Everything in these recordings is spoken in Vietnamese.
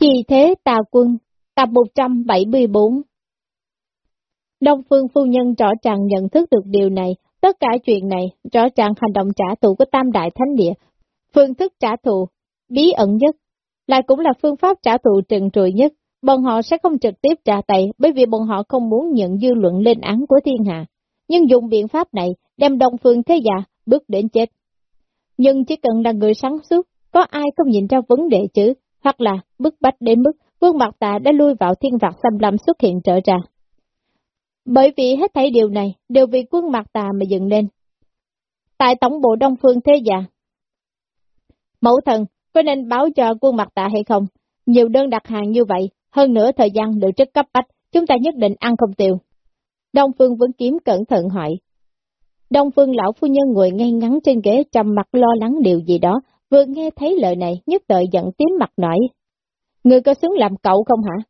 Vì thế tà quân, tập 174 Đông Phương Phu Nhân rõ ràng nhận thức được điều này, tất cả chuyện này, rõ ràng hành động trả thù của Tam Đại Thánh Địa, phương thức trả thù, bí ẩn nhất, lại cũng là phương pháp trả thù trừng trụi nhất, bọn họ sẽ không trực tiếp trả tay bởi vì bọn họ không muốn nhận dư luận lên án của thiên hạ, nhưng dùng biện pháp này đem Đông Phương Thế Giả bước đến chết. Nhưng chỉ cần là người sáng suốt, có ai không nhìn ra vấn đề chứ, hoặc là bức bách đến mức quân mặt tà đã lui vào thiên vạc xâm lâm xuất hiện trở ra. Bởi vì hết thảy điều này đều vì quân mặt tà mà dựng lên. Tại tổng bộ Đông Phương Thế già. mẫu thần có nên báo cho quân mặt tà hay không? Nhiều đơn đặt hàng như vậy, hơn nữa thời gian được rất cấp bách, chúng ta nhất định ăn không tiêu. Đông Phương vẫn kiếm cẩn thận hỏi. Đông Phương lão phu nhân ngồi ngay ngắn trên ghế trầm mặt lo lắng điều gì đó, vừa nghe thấy lời này nhất đợi giận tím mặt nổi. Người có xứng làm cậu không hả?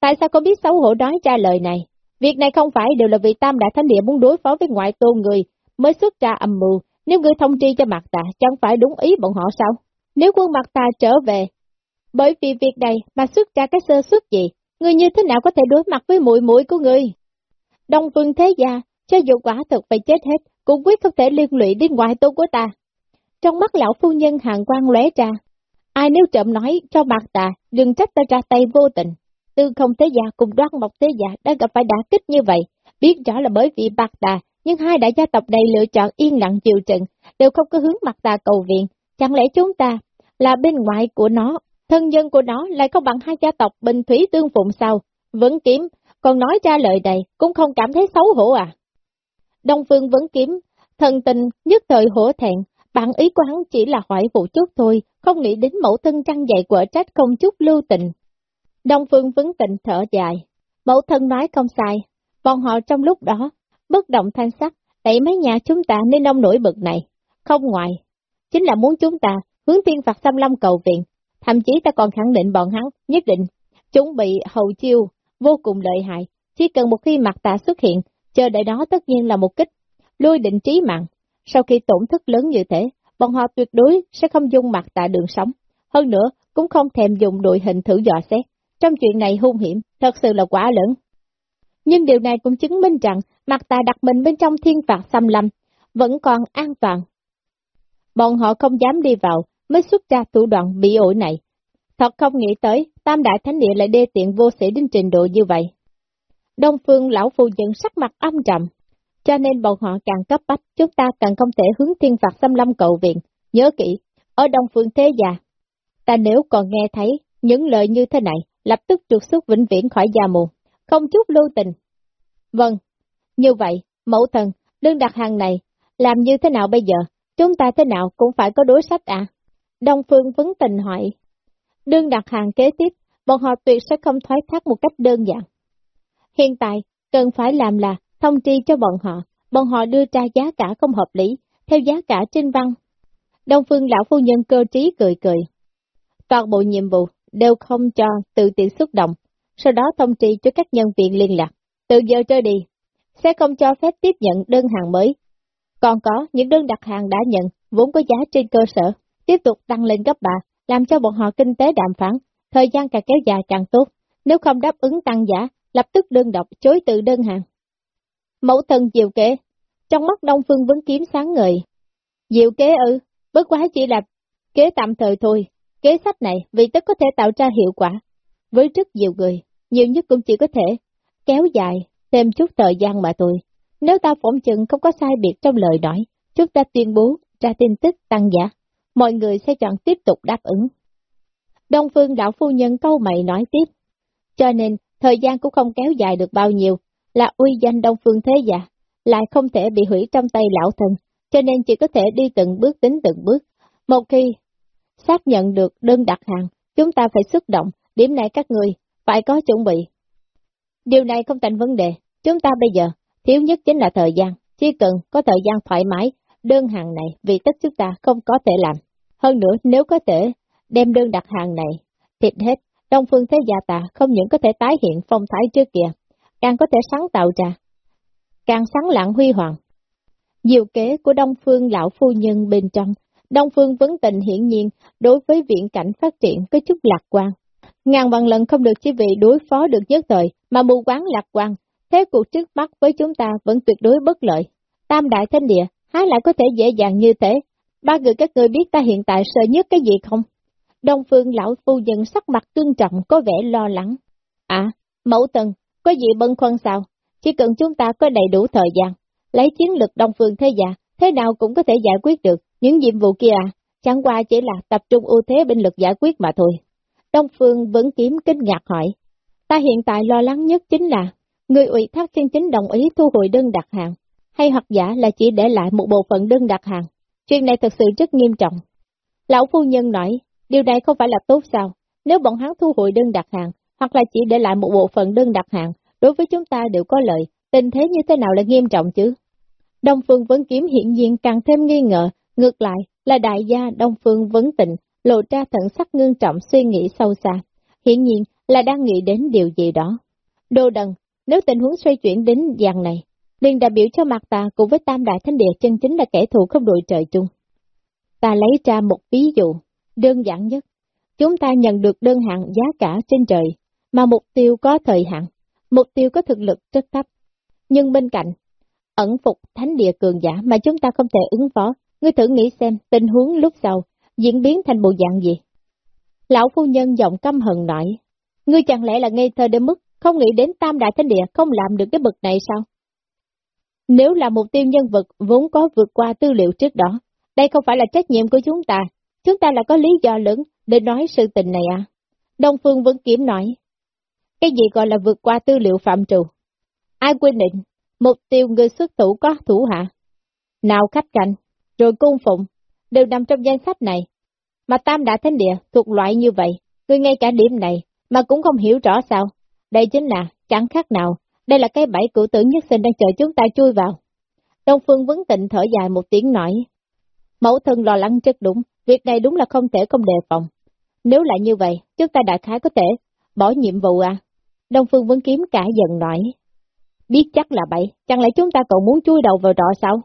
Tại sao có biết xấu hổ nói ra lời này? Việc này không phải đều là vì Tam Đại Thánh Địa muốn đối phó với ngoại tôn người mới xuất ra âm mưu, nếu người thông tri cho mặt ta, chẳng phải đúng ý bọn họ sao? Nếu quân mặt ta trở về, bởi vì việc này mà xuất ra cái sơ xuất gì, người như thế nào có thể đối mặt với mũi mũi của người? Đông Phương Thế Gia, cho dù quả thực phải chết hết, cũng quyết không thể liên lụy đến ngoại tôn của ta. Trong mắt lão phu nhân hàng quang lóe ra, ai nếu chậm nói cho bạc tà, đừng trách ta ra tay vô tình. Tư không tế gia cùng đoan mộc tế gia đã gặp phải đả kích như vậy, biết rõ là bởi vì bạc tà, nhưng hai đại gia tộc này lựa chọn yên lặng chịu trận, đều không có hướng mặt tà cầu viện. Chẳng lẽ chúng ta là bên ngoài của nó, thân nhân của nó lại không bằng hai gia tộc bình thủy tương phụng sao? Vẫn kiếm, còn nói ra lời này cũng không cảm thấy xấu hổ à? Đông Phương vẫn kiếm, thần tình nhất thời hổ thẹn, bản ý của hắn chỉ là hỏi vụ chút thôi, không nghĩ đến mẫu thân trăng dạy của trách không chút lưu tình. Đông Phương vấn tịnh thở dài, mẫu thân nói không sai, bọn họ trong lúc đó, bất động thanh sắc, đẩy mấy nhà chúng ta nên ông nổi bực này, không ngoài, chính là muốn chúng ta hướng tiên phạt xâm lâm cầu viện, thậm chí ta còn khẳng định bọn hắn nhất định chuẩn bị hậu chiêu vô cùng lợi hại, chỉ cần một khi mặt tạ xuất hiện, chờ đợi đó tất nhiên là một kích, lui định trí mạng. Sau khi tổn thất lớn như thế, bọn họ tuyệt đối sẽ không dung mặt tạ đường sống, hơn nữa cũng không thèm dùng đội hình thử dò xét. Trong chuyện này hung hiểm, thật sự là quá lớn. Nhưng điều này cũng chứng minh rằng mặt tà đặt mình bên trong thiên phạt xâm lâm, vẫn còn an toàn. Bọn họ không dám đi vào, mới xuất ra thủ đoạn bị ổi này. Thật không nghĩ tới, Tam Đại Thánh Địa lại đê tiện vô sĩ đến trình độ như vậy. Đông Phương lão phu nhận sắc mặt âm trầm, cho nên bọn họ càng cấp bách, chúng ta càng không thể hướng thiên phạt xâm lâm cầu viện. Nhớ kỹ, ở Đông Phương Thế Già, ta nếu còn nghe thấy những lời như thế này, lập tức trục xuất vĩnh viễn khỏi già mù, không chút lưu tình. Vâng, như vậy, mẫu thần, đơn đặt hàng này, làm như thế nào bây giờ? Chúng ta thế nào cũng phải có đối sách à? Đông Phương vấn tình hỏi. Đơn đặt hàng kế tiếp, bọn họ tuyệt sẽ không thoái thác một cách đơn giản. Hiện tại, cần phải làm là thông tri cho bọn họ, bọn họ đưa ra giá cả không hợp lý, theo giá cả trên văn. Đông Phương lão phu nhân cơ trí cười cười. Toàn bộ nhiệm vụ đều không cho tự tiện xuất động, sau đó thông tri cho các nhân viên liên lạc. Từ giờ trở đi, sẽ không cho phép tiếp nhận đơn hàng mới. Còn có những đơn đặt hàng đã nhận, vốn có giá trên cơ sở, tiếp tục tăng lên gấp 3, làm cho bọn họ kinh tế đàm phán, thời gian càng kéo dài càng tốt. Nếu không đáp ứng tăng giá, lập tức đơn độc chối từ đơn hàng. Mẫu thân diệu kế, trong mắt Đông Phương vấn kiếm sáng ngời. Diệu kế ư, bất quá chỉ là kế tạm thời thôi, kế sách này vì tất có thể tạo ra hiệu quả. Với rất nhiều người, nhiều nhất cũng chỉ có thể kéo dài, thêm chút thời gian mà thôi. Nếu ta phỏng chừng không có sai biệt trong lời nói, chúng ta tuyên bố ra tin tức tăng giá, mọi người sẽ chọn tiếp tục đáp ứng. Đông Phương đạo phu nhân câu mày nói tiếp, cho nên thời gian cũng không kéo dài được bao nhiêu, là uy danh Đông Phương Thế Giả, lại không thể bị hủy trong tay lão thần, cho nên chỉ có thể đi từng bước tính từng bước. Một khi xác nhận được đơn đặt hàng, chúng ta phải xuất động, điểm này các người phải có chuẩn bị. Điều này không thành vấn đề, chúng ta bây giờ thiếu nhất chính là thời gian, chỉ cần có thời gian thoải mái, đơn hàng này vì tất chúng ta không có thể làm. Hơn nữa nếu có thể đem đơn đặt hàng này, thịt hết, Đông Phương Thế Gia ta không những có thể tái hiện phong thái trước kia, càng có thể sáng tạo ra, càng sáng lạng huy hoàng. Diệu kế của Đông Phương lão phu nhân bên trong, Đông Phương vấn tình hiển nhiên đối với viện cảnh phát triển có chút lạc quan. Ngàn bằng lần không được chỉ vì đối phó được nhất thời, mà mù quáng lạc quan, thế cuộc trước mắt với chúng ta vẫn tuyệt đối bất lợi. Tam đại thánh địa, há lại có thể dễ dàng như thế? Ba người các người biết ta hiện tại sợ nhất cái gì không? Đông phương lão phu nhân sắc mặt cương trọng có vẻ lo lắng. À, mẫu tần, có gì bân khoăn sao? Chỉ cần chúng ta có đầy đủ thời gian, lấy chiến lực đông phương thế giả, thế nào cũng có thể giải quyết được những nhiệm vụ kia à, chẳng qua chỉ là tập trung ưu thế binh lực giải quyết mà thôi. Đông phương vẫn kiếm kinh ngạc hỏi, ta hiện tại lo lắng nhất chính là, người ủy thác chân chính đồng ý thu hồi đơn đặt hàng, hay hoặc giả là chỉ để lại một bộ phận đơn đặt hàng. Chuyện này thật sự rất nghiêm trọng. Lão phu nhân nói, điều này không phải là tốt sao, nếu bọn hắn thu hồi đơn đặt hàng, hoặc là chỉ để lại một bộ phận đơn đặt hàng, đối với chúng ta đều có lợi, tình thế như thế nào là nghiêm trọng chứ? Đông Phương Vấn Kiếm hiện nhiên càng thêm nghi ngờ, ngược lại là đại gia Đông Phương Vấn Tịnh, lộ ra thận sắc ngưng trọng suy nghĩ sâu xa, hiện nhiên là đang nghĩ đến điều gì đó. Đô đần, nếu tình huống xoay chuyển đến dạng này, liền đại biểu cho mặt ta cùng với Tam Đại Thánh Địa chân chính là kẻ thù không đội trời chung. Ta lấy ra một ví dụ, đơn giản nhất. Chúng ta nhận được đơn hàng giá cả trên trời, mà mục tiêu có thời hạn, mục tiêu có thực lực rất thấp. Nhưng bên cạnh, ẩn phục thánh địa cường giả mà chúng ta không thể ứng phó, ngươi thử nghĩ xem tình huống lúc sau diễn biến thành bộ dạng gì. Lão phu nhân giọng căm hận nói, ngươi chẳng lẽ là ngây thơ đến mức không nghĩ đến tam đại thánh địa không làm được cái bực này sao? Nếu là mục tiêu nhân vật vốn có vượt qua tư liệu trước đó, đây không phải là trách nhiệm của chúng ta, chúng ta là có lý do lớn để nói sự tình này à? Đông Phương vẫn Kiểm nói, cái gì gọi là vượt qua tư liệu phạm trù? Ai quyết định? Mục tiêu người xuất thủ có thủ hạ. Nào khách cạnh, rồi cung phụng, đều nằm trong danh sách này. Mà Tam Đại Thánh Địa thuộc loại như vậy, người ngay cả điểm này mà cũng không hiểu rõ sao. Đây chính là, chẳng khác nào, đây là cái bẫy cửu tử nhất sinh đang chờ chúng ta chui vào. Đông Phương vấn tịnh thở dài một tiếng nói. Mẫu thân lo lắng rất đúng, việc này đúng là không thể không đề phòng. Nếu lại như vậy, chúng ta đại khái có thể bỏ nhiệm vụ à? Đông Phương vấn kiếm cả giận nói. Biết chắc là vậy. chẳng lẽ chúng ta còn muốn chui đầu vào trọ sao?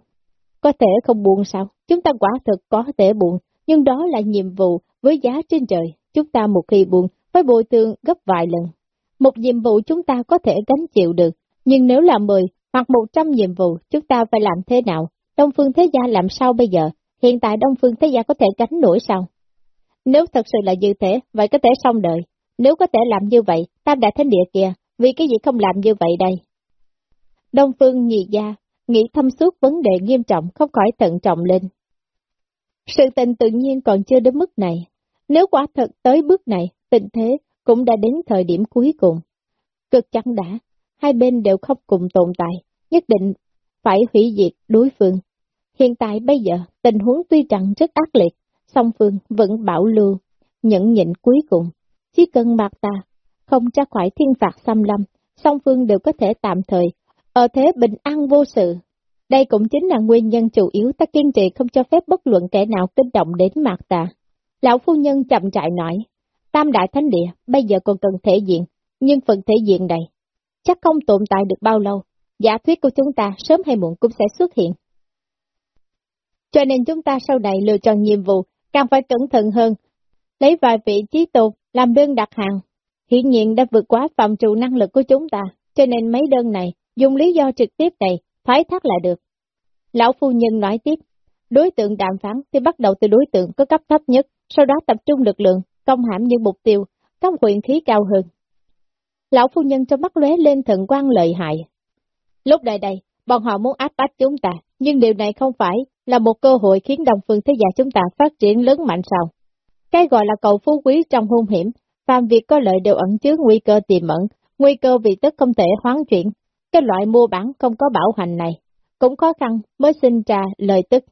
Có thể không buồn sao? Chúng ta quả thực có thể buồn, nhưng đó là nhiệm vụ với giá trên trời. Chúng ta một khi buồn, phải bồi thường gấp vài lần. Một nhiệm vụ chúng ta có thể gánh chịu được, nhưng nếu là 10 hoặc 100 nhiệm vụ, chúng ta phải làm thế nào? Đông Phương Thế Gia làm sao bây giờ? Hiện tại Đông Phương Thế Gia có thể gánh nổi sao? Nếu thật sự là như thế, vậy có thể xong đời. Nếu có thể làm như vậy, Tam Đại Thánh Địa kia, vì cái gì không làm như vậy đây? Đông Phương nhị gia, nghĩ thâm suốt vấn đề nghiêm trọng không khỏi thận trọng lên. Sự tình tự nhiên còn chưa đến mức này. Nếu quả thật tới bước này, tình thế cũng đã đến thời điểm cuối cùng. Cực chẳng đã, hai bên đều không cùng tồn tại, nhất định phải hủy diệt đối phương. Hiện tại bây giờ, tình huống tuy rằng rất ác liệt, song phương vẫn bảo lưu, nhẫn nhịn cuối cùng. Chỉ cần bạc ta, không tra khỏi thiên phạt xâm lâm, song phương đều có thể tạm thời ở thế bình an vô sự. Đây cũng chính là nguyên nhân chủ yếu ta kiên trì không cho phép bất luận kẻ nào kinh động đến mặt ta. Lão phu nhân chậm trại nói, Tam Đại Thánh Địa bây giờ còn cần thể diện, nhưng phần thể diện này chắc không tồn tại được bao lâu, giả thuyết của chúng ta sớm hay muộn cũng sẽ xuất hiện. Cho nên chúng ta sau này lựa chọn nhiệm vụ càng phải cẩn thận hơn, lấy vài vị trí tồn làm đơn đặt hàng. Hiển nhiên đã vượt quá phạm trụ năng lực của chúng ta, cho nên mấy đơn này dùng lý do trực tiếp này, thoái thác lại được. Lão phu nhân nói tiếp, đối tượng đàm phán thì bắt đầu từ đối tượng có cấp thấp nhất, sau đó tập trung lực lượng, công hãm những mục tiêu, có quyền khí cao hơn. Lão phu nhân trong mắt lóe lên thần quan lợi hại. Lúc này đây, bọn họ muốn áp bách chúng ta, nhưng điều này không phải là một cơ hội khiến đồng phương thế gia chúng ta phát triển lớn mạnh sao. Cái gọi là cầu phú quý trong hung hiểm, phàm việc có lợi đều ẩn chứa nguy cơ tiềm ẩn, nguy cơ vì tức không thể hoán chuyển, cái loại mua bán không có bảo hành này, cũng khó khăn mới sinh ra lời tức.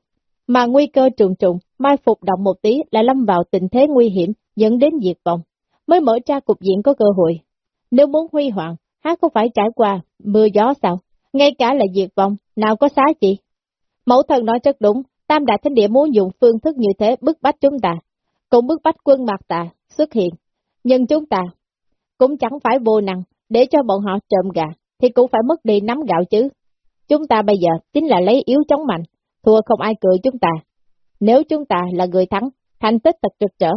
Mà nguy cơ trùng trùng, mai phục động một tí lại lâm vào tình thế nguy hiểm dẫn đến diệt vong, mới mở ra cục diện có cơ hội. Nếu muốn huy hoàng, há có phải trải qua mưa gió sao? Ngay cả là diệt vong, nào có xá chị? Mẫu thần nói rất đúng, Tam Đại Thánh Địa muốn dùng phương thức như thế bức bách chúng ta, cũng bức bách quân mặt tà xuất hiện. Nhưng chúng ta cũng chẳng phải vô năng để cho bọn họ trộm gà, thì cũng phải mất đi nắm gạo chứ. Chúng ta bây giờ chính là lấy yếu chống mạnh, thua không ai cười chúng ta. Nếu chúng ta là người thắng, thành tích thật trực trở.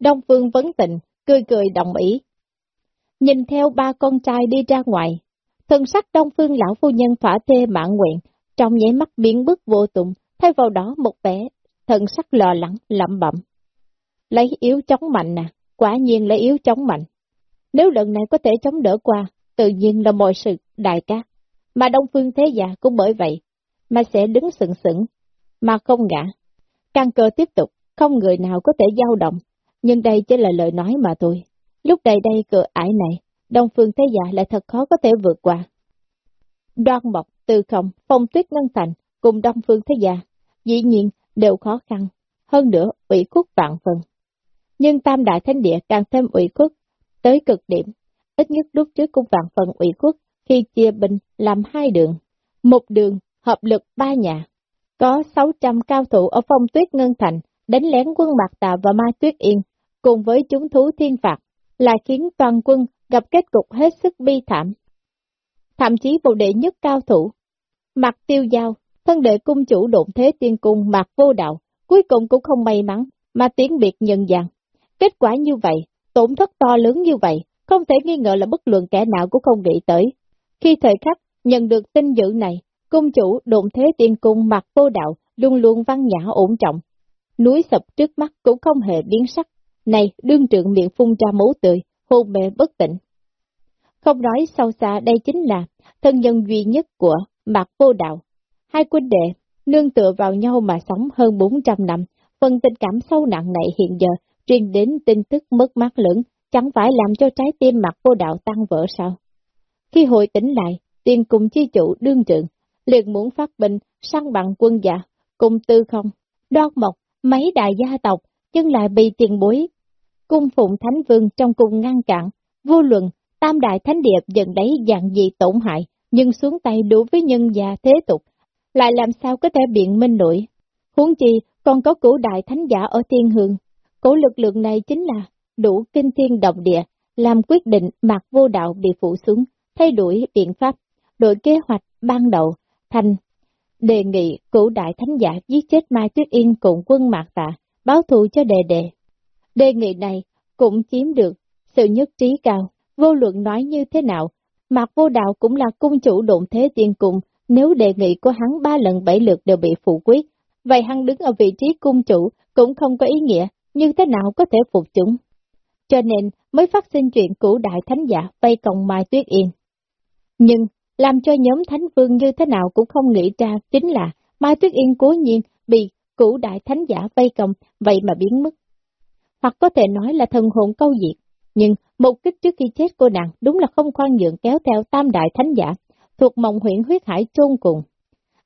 Đông Phương Vấn Tịnh cười cười đồng ý. Nhìn theo ba con trai đi ra ngoài, thân sắc đông phương lão phu nhân phả thê mạng nguyện, trong nháy mắt biến bước vô tụng, thay vào đó một vẻ, thân sắc lo lắng, lẩm bẩm. Lấy yếu chống mạnh nè, quả nhiên lấy yếu chống mạnh. Nếu lần này có thể chống đỡ qua, tự nhiên là mọi sự đại ca. Mà Đông Phương Thế Giả cũng bởi vậy, mà sẽ đứng sừng sững, mà không ngã. Căn cơ tiếp tục, không người nào có thể dao động, nhưng đây chỉ là lời nói mà thôi. Lúc đây đây cửa ải này, Đông Phương Thế Giả lại thật khó có thể vượt qua. Đoan Mộc, Từ Không, Phong Tuyết Ngân Thành cùng Đông Phương Thế Giả, dĩ nhiên đều khó khăn, hơn nữa ủy khúc vạn phần. Nhưng Tam Đại Thánh Địa càng thêm ủy khuất, tới cực điểm, ít nhất lúc trước cũng vạn phần ủy khuất khi chia binh làm hai đường. Một đường hợp lực ba nhà, có 600 cao thủ ở phong tuyết ngân thành, đánh lén quân Mạc Tà và Mai Tuyết Yên, cùng với chúng thú thiên phạt, là khiến toàn quân gặp kết cục hết sức bi thảm. Thậm chí bộ đệ nhất cao thủ, Mạc Tiêu Giao, thân đệ cung chủ độn thế tiên cung Mạc Vô Đạo, cuối cùng cũng không may mắn, mà tiến biệt nhân dạng. Kết quả như vậy, tổn thất to lớn như vậy, không thể nghi ngờ là bất luận kẻ nào cũng không nghĩ tới. Khi thời khắc nhận được tin dữ này, cung chủ đồn thế tiên cung mặt Vô Đạo luôn luôn văn nhã ổn trọng. Núi sập trước mắt cũng không hề biến sắc, này đương trượng miệng phun ra máu tươi, hôn mê bất tỉnh. Không nói sâu xa đây chính là thân nhân duy nhất của Mạc Vô Đạo. Hai quân đệ, nương tựa vào nhau mà sống hơn 400 năm, phần tình cảm sâu nặng này hiện giờ truyền đến tin tức mất mát lớn, chẳng phải làm cho trái tim mặt Vô Đạo tăng vỡ sao? Khi hồi tỉnh lại, tiên cùng chi chủ đương trượng, liền muốn phát binh săn bằng quân giả, cùng tư không, đoan mộc, mấy đại gia tộc, nhưng lại bị tiền bối. Cung phụng thánh vương trong cung ngăn cản, vô luận, tam đại thánh điệp dần đấy dạng gì tổn hại, nhưng xuống tay đủ với nhân gia thế tục, lại làm sao có thể biện minh nổi. Huống chi, còn có cửu đại thánh giả ở thiên hương. Cổ lực lượng này chính là đủ kinh thiên động địa, làm quyết định mạc vô đạo bị phụ xuống, thay đổi biện pháp, đổi kế hoạch ban đầu, thành đề nghị cửu đại thánh giả giết chết Mai Tuyết Yên cùng quân mạc tạ, báo thù cho đề đề. Đề nghị này cũng chiếm được sự nhất trí cao, vô luận nói như thế nào, Mạc Vô Đạo cũng là cung chủ độn thế tiên cung, nếu đề nghị của hắn ba lần bảy lượt đều bị phụ quyết, vậy hắn đứng ở vị trí cung chủ cũng không có ý nghĩa, như thế nào có thể phục chúng. Cho nên mới phát sinh chuyện cửu đại thánh giả vây cộng Mai Tuyết Yên. Nhưng, làm cho nhóm thánh vương như thế nào cũng không nghĩ ra chính là Mai Tuyết Yên cố nhiên bị cửu đại thánh giả vây công, vậy mà biến mất. Hoặc có thể nói là thần hồn câu diệt, nhưng một kích trước khi chết cô nàng đúng là không khoan nhượng kéo theo tam đại thánh giả, thuộc mộng huyện huyết hải chôn cùng.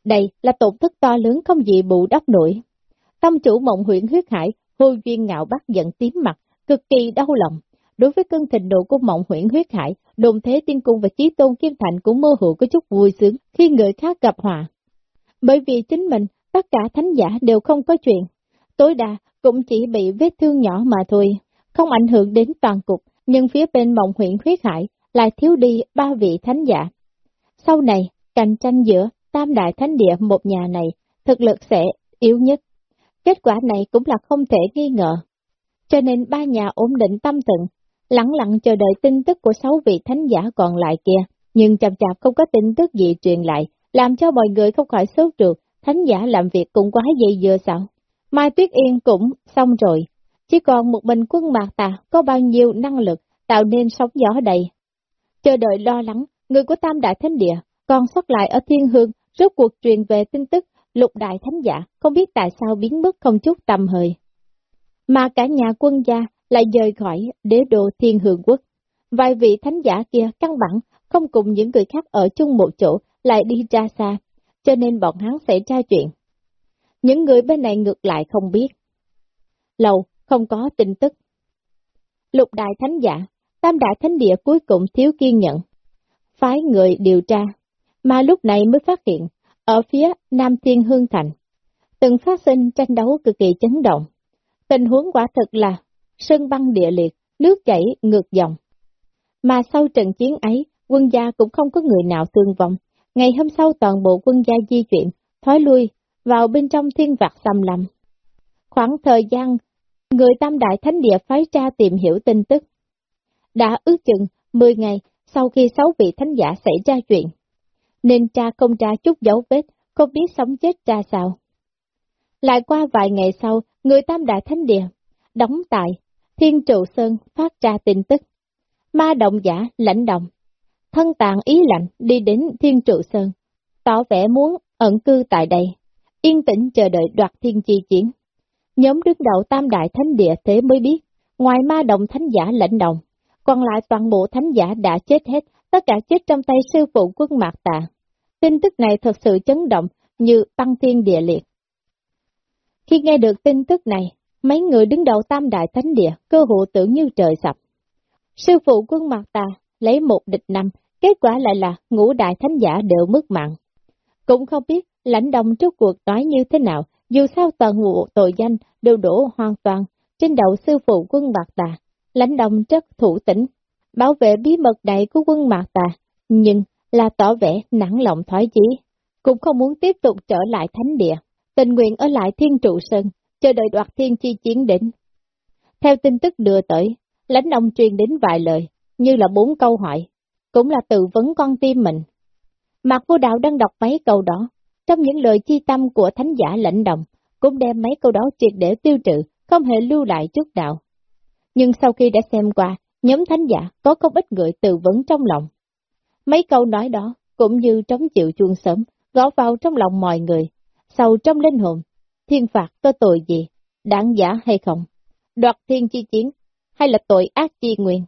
Đây là tổn thất to lớn không gì bù đắp nổi. Tâm chủ mộng huyện huyết hải, hôi duyên ngạo bắt giận tím mặt, cực kỳ đau lòng. Đối với cơn thịnh độ của mộng huyện huyết hải, đồn thế tiên cung và chí tôn kim thành cũng mơ hồ có chút vui sướng khi người khác gặp họa. Bởi vì chính mình, tất cả thánh giả đều không có chuyện. Tối đa cũng chỉ bị vết thương nhỏ mà thôi, không ảnh hưởng đến toàn cục, nhưng phía bên mộng huyện huyết hải lại thiếu đi ba vị thánh giả. Sau này, cạnh tranh giữa tam đại thánh địa một nhà này, thực lực sẽ yếu nhất. Kết quả này cũng là không thể nghi ngờ. Cho nên ba nhà ổn định tâm thần, lặng lặng chờ đợi tin tức của sáu vị thánh giả còn lại kia, nhưng chậm chạp không có tin tức gì truyền lại, làm cho mọi người không khỏi sốt ruột, thánh giả làm việc cũng quá dây dưa sao. Mai Tuyết Yên cũng xong rồi, chỉ còn một mình quân mạc tà có bao nhiêu năng lực tạo nên sóng gió đầy. Chờ đợi lo lắng, người của Tam Đại Thánh Địa còn sót lại ở Thiên Hương rốt cuộc truyền về tin tức lục đại thánh giả không biết tại sao biến mất không chút tầm hơi. Mà cả nhà quân gia lại rời khỏi đế đô Thiên Hương Quốc. Vài vị thánh giả kia căn bản không cùng những người khác ở chung một chỗ lại đi ra xa, cho nên bọn hắn sẽ tra chuyện. Những người bên này ngược lại không biết. Lâu, không có tin tức. Lục đại thánh giả, tam đại thánh địa cuối cùng thiếu kiên nhẫn. Phái người điều tra, mà lúc này mới phát hiện, ở phía Nam Thiên Hương Thành, từng phát sinh tranh đấu cực kỳ chấn động. Tình huống quả thực là sân băng địa liệt, nước chảy ngược dòng. Mà sau trận chiến ấy, quân gia cũng không có người nào thương vong. Ngày hôm sau toàn bộ quân gia di chuyển, thoái lui, vào bên trong thiên vạc xâm lầm. Khoảng thời gian, người tam đại thánh địa phái tra tìm hiểu tin tức, đã ước chừng 10 ngày sau khi sáu vị thánh giả xảy ra chuyện. Nên cha không tra chút dấu vết, không biết sống chết ra sao. Lại qua vài ngày sau, người Tam Đại Thánh Địa, đóng tại Thiên Trụ Sơn phát ra tin tức. Ma động giả lãnh động, thân tạng ý lạnh đi đến Thiên Trụ Sơn, tỏ vẻ muốn ẩn cư tại đây, yên tĩnh chờ đợi đoạt thiên chi chiến. Nhóm đứng đầu Tam Đại Thánh Địa thế mới biết, ngoài ma động thánh giả lãnh động, còn lại toàn bộ thánh giả đã chết hết, tất cả chết trong tay sư phụ quân Mạc Tà. Tin tức này thật sự chấn động như băng thiên địa liệt. Khi nghe được tin tức này, mấy người đứng đầu tam đại thánh địa cơ hộ tưởng như trời sập. Sư phụ quân Mạc Tà lấy một địch năm, kết quả lại là ngũ đại thánh giả đều mất mạng. Cũng không biết lãnh đồng trước cuộc nói như thế nào, dù sao toàn ngụ tội danh đều đổ hoàn toàn trên đầu sư phụ quân Mạc Tà, lãnh đồng rất thủ tỉnh, bảo vệ bí mật đại của quân Mạc Tà, nhưng là tỏ vẻ nặng lòng thoái chí, cũng không muốn tiếp tục trở lại thánh địa, tình nguyện ở lại thiên trụ sơn, chờ đợi đoạt thiên chi chiến đỉnh. Theo tin tức đưa tới, lãnh đồng truyền đến vài lời, như là bốn câu hỏi, cũng là tự vấn con tim mình. Mạc vô đạo đang đọc mấy câu đó, trong những lời chi tâm của thánh giả lãnh đồng, cũng đem mấy câu đó triệt để tiêu trừ, không hề lưu lại chút đạo. Nhưng sau khi đã xem qua, nhóm thánh giả có không ít người tự vấn trong lòng. Mấy câu nói đó cũng như trống chịu chuông sớm, gõ vào trong lòng mọi người, sâu trong linh hồn, thiên phạt có tội gì, đáng giả hay không, đoạt thiên chi chiến, hay là tội ác chi nguyên.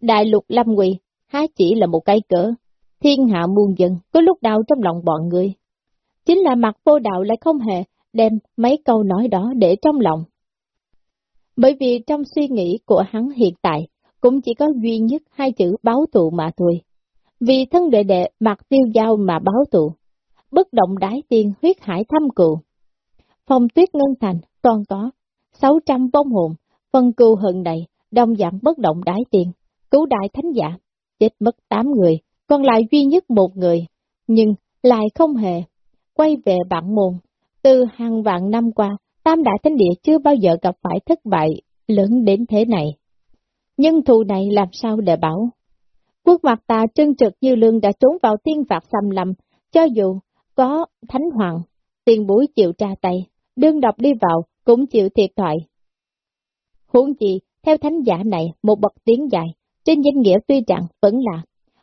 Đại lục lâm quỳ, há chỉ là một cái cỡ, thiên hạ muôn dân, có lúc đau trong lòng bọn người. Chính là mặt vô đạo lại không hề đem mấy câu nói đó để trong lòng. Bởi vì trong suy nghĩ của hắn hiện tại, cũng chỉ có duy nhất hai chữ báo tụ mà thôi. Vì thân đệ đệ mặc tiêu giao mà báo tụ, bất động đái tiên huyết hải thăm cựu. Phong tuyết ngân thành còn có 600 vong hồn, phân cưu hận đầy, đông dạng bất động đái tiên, cứu đại thánh giả, chết mất 8 người, còn lại duy nhất một người, nhưng lại không hề quay về bản môn. Từ hàng vạn năm qua, Tam Đại Thánh Địa chưa bao giờ gặp phải thất bại lớn đến thế này. Nhân thù này làm sao để bảo? Quốc mặt ta trân trực như lương đã trốn vào tiên phạt xâm lầm, cho dù có thánh hoàng, tiền bối chịu tra tay, đương độc đi vào cũng chịu thiệt thoại. Huống gì theo thánh giả này, một bậc tiếng dài, trên danh nghĩa tuy rằng vẫn là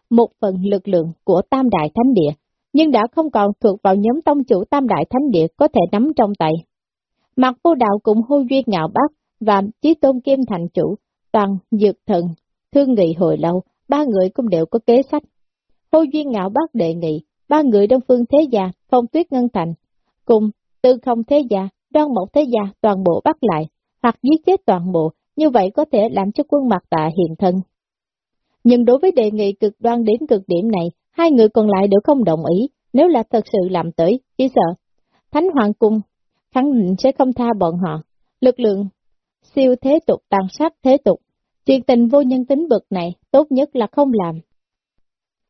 một phần lực lượng của Tam Đại Thánh Địa, nhưng đã không còn thuộc vào nhóm tông chủ Tam Đại Thánh Địa có thể nắm trong tay. Mặt vô đạo cũng hô duyên ngạo bác và chí tôn kim thành chủ, toàn dược thần, thương nghị hồi lâu, ba người cũng đều có kế sách. Hô duyên ngạo bác đề nghị, ba người đông phương thế gia, phong tuyết ngân thành, cùng tư không thế gia, đoan mộc thế gia toàn bộ bắt lại, hoặc giết chết toàn bộ, như vậy có thể làm cho quân mặt tạ hiện thân. Nhưng đối với đề nghị cực đoan đến cực điểm này, hai người còn lại đều không đồng ý, nếu là thật sự làm tới, chỉ sợ. Thánh Hoàng Cung khẳng định sẽ không tha bọn họ. Lực lượng siêu thế tục tàn sát thế tục, chuyện tình vô nhân tính bực này tốt nhất là không làm.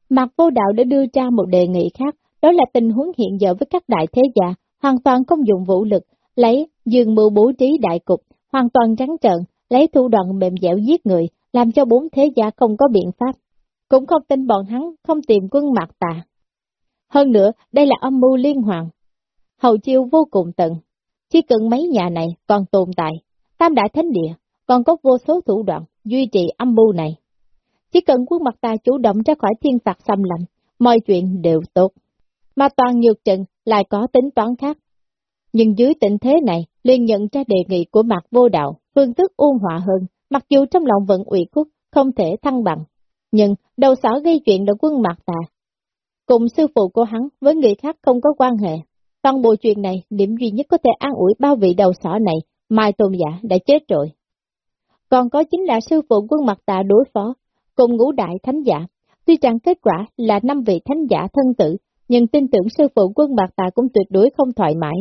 Mặt vô đạo đã đưa ra một đề nghị khác, đó là tình huống hiện giờ với các đại thế gia, hoàn toàn không dùng vũ lực, lấy dường mưu bố trí đại cục, hoàn toàn trắng trợn, lấy thủ đoạn mềm dẻo giết người, làm cho bốn thế gia không có biện pháp. Cũng không tin bọn hắn không tìm quân mặt tà. Hơn nữa, đây là âm mưu liên hoàn. Hầu chiêu vô cùng tận. Chỉ cần mấy nhà này còn tồn tại, tam đại thánh địa, còn có vô số thủ đoạn duy trì âm mưu này. Chỉ cần quân mặt ta chủ động ra khỏi thiên phạt xâm lầm, mọi chuyện đều tốt. Mà toàn nhược trận lại có tính toán khác. Nhưng dưới tình thế này, liền nhận ra đề nghị của mặt vô đạo, phương thức ôn hòa hơn, mặc dù trong lòng vẫn ủy khuất, không thể thăng bằng. Nhưng đầu sở gây chuyện được quân mặt tà. Cùng sư phụ của hắn với người khác không có quan hệ. Toàn bộ chuyện này, điểm duy nhất có thể an ủi bao vị đầu sỏ này, Mai Tôn Giả đã chết rồi. Còn có chính là sư phụ quân mặt tà đối phó, cùng ngũ đại thánh giả. Tuy rằng kết quả là năm vị thánh giả thân tử, nhưng tin tưởng sư phụ quân mặt tà cũng tuyệt đối không thoải mái.